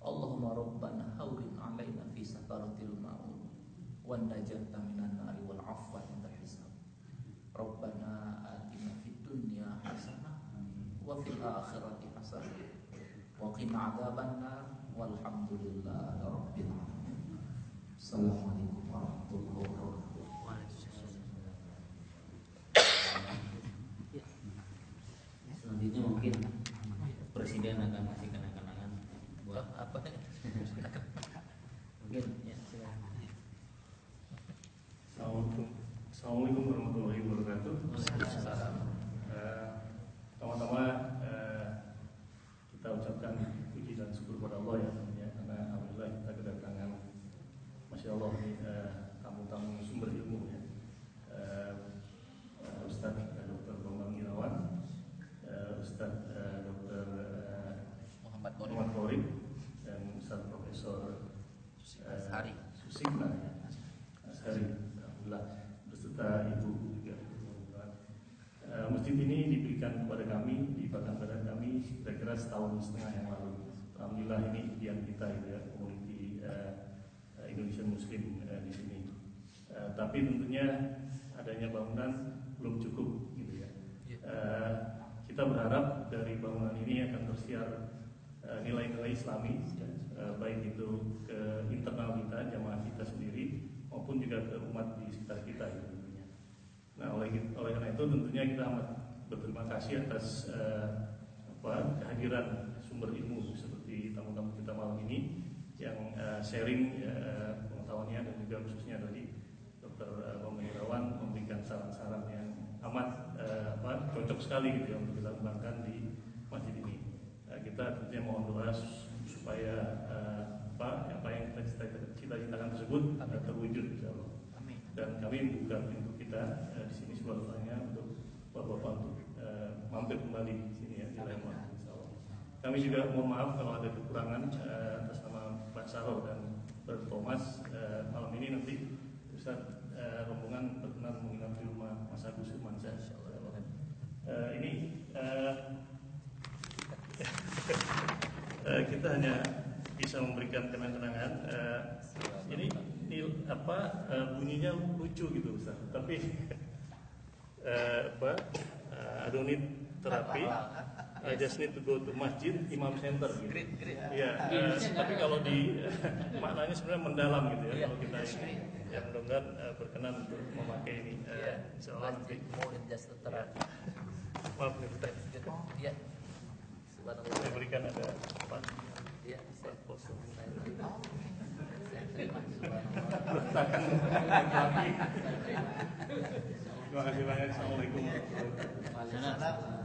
Allahumma rabbana hawlin alaina fi sakaratil maut wan najata minan nari wal afwa inda hisab. Rabbana atina fid dunya hasanah wa fil akhirati hasanah wa qina adzaban nar walhamdulillahi rabbil alamin Assalamualaikum warahmatullahi wabarakatuh Selanjutnya mungkin Presiden akan kasih kenang-kenangan buat apa mungkin ya silakan. Assalamualaikum Assalamualaikum warahmatullahi wabarakatuh. Waalaikumsalam. Pertama-tama eh, kita ucapkan puji dan syukur kepada Allah ya tentunya karena alhamdulillah kita kedatangan masya Allah ini eh, tamu-tamu sumber ilmu ya. Eh, eh, Ustaz eh, Dr. Bambang Irawan, eh, Ustaz eh, Dr. eh, Muhammad Bono. Muhammad Khorim dan Ustaz Profesor eh, Ashari. Susikna ya. Ashari Alhamdulillah beserta Ibu juga Eh, Masjid ini diberikan kepada kami di Batang Badan kami kira-kira setahun setengah yang lalu. Alhamdulillah ini impian kita ya komuniti eh, eh, Indonesian Muslim eh, di sini. Eh, tapi tentunya adanya bangunan belum cukup gitu ya. Eh, kita berharap dari bangunan ini akan tersiar nilai-nilai Islami eh, baik itu ke internal kita jamaah kita sendiri maupun juga ke umat di sekitar kita gitu, tentunya. Nah oleh oleh karena itu tentunya kita amat berterima kasih atas eh, apa kehadiran sumber ilmu seperti tamu-tamu kita malam ini yang eh, sharing eh, pengetahuannya dan juga khususnya tadi Dr. eh, Bambang Irawan memberikan saran-saran yang amat eh, apa, cocok sekali gitu ya untuk kita kembangkan di masjid ini. Eh, kita tentunya mohon doa supaya eh, apa apa yang kita cita- cita-citakan tersebut eh, terwujud insya Allah Amin. dan kami membuka pintu kita eh, di sini seluruhnya untuk bapak-bapak untuk eh, mampir kembali Kami juga mohon maaf kalau ada kekurangan eh, atas nama Pak Saro dan Pak Thomas eh, malam ini nanti Ustaz eh, rombongan berkenan menginap di rumah Mas Agus insyaallah. Eh, ini <laughs> kita hanya bisa memberikan kenang-kenangan. Eh, ini nil, apa bunyinya lucu gitu Ustaz. Tapi <laughs> eh, apa don't need terapi. I just need to go to masjid Imam Center gitu. Great, great. Ya, eh, tapi kalau di <laughs> maknanya sebenarnya mendalam gitu ya Iya, kalau kita ini ya mudah-mudahan eh, berkenan untuk memakai ini. Eh, Iya. insya Allah nanti. Masjid more than just a therapy. Maaf nih. Iya. Subhanallah. Saya berikan ada apa? Iya, saya Foto. saya terima. Saya terima. Kasih banyak. Assalamualaikum warahmatullahi wabarakatuh. Waalaikumsalam.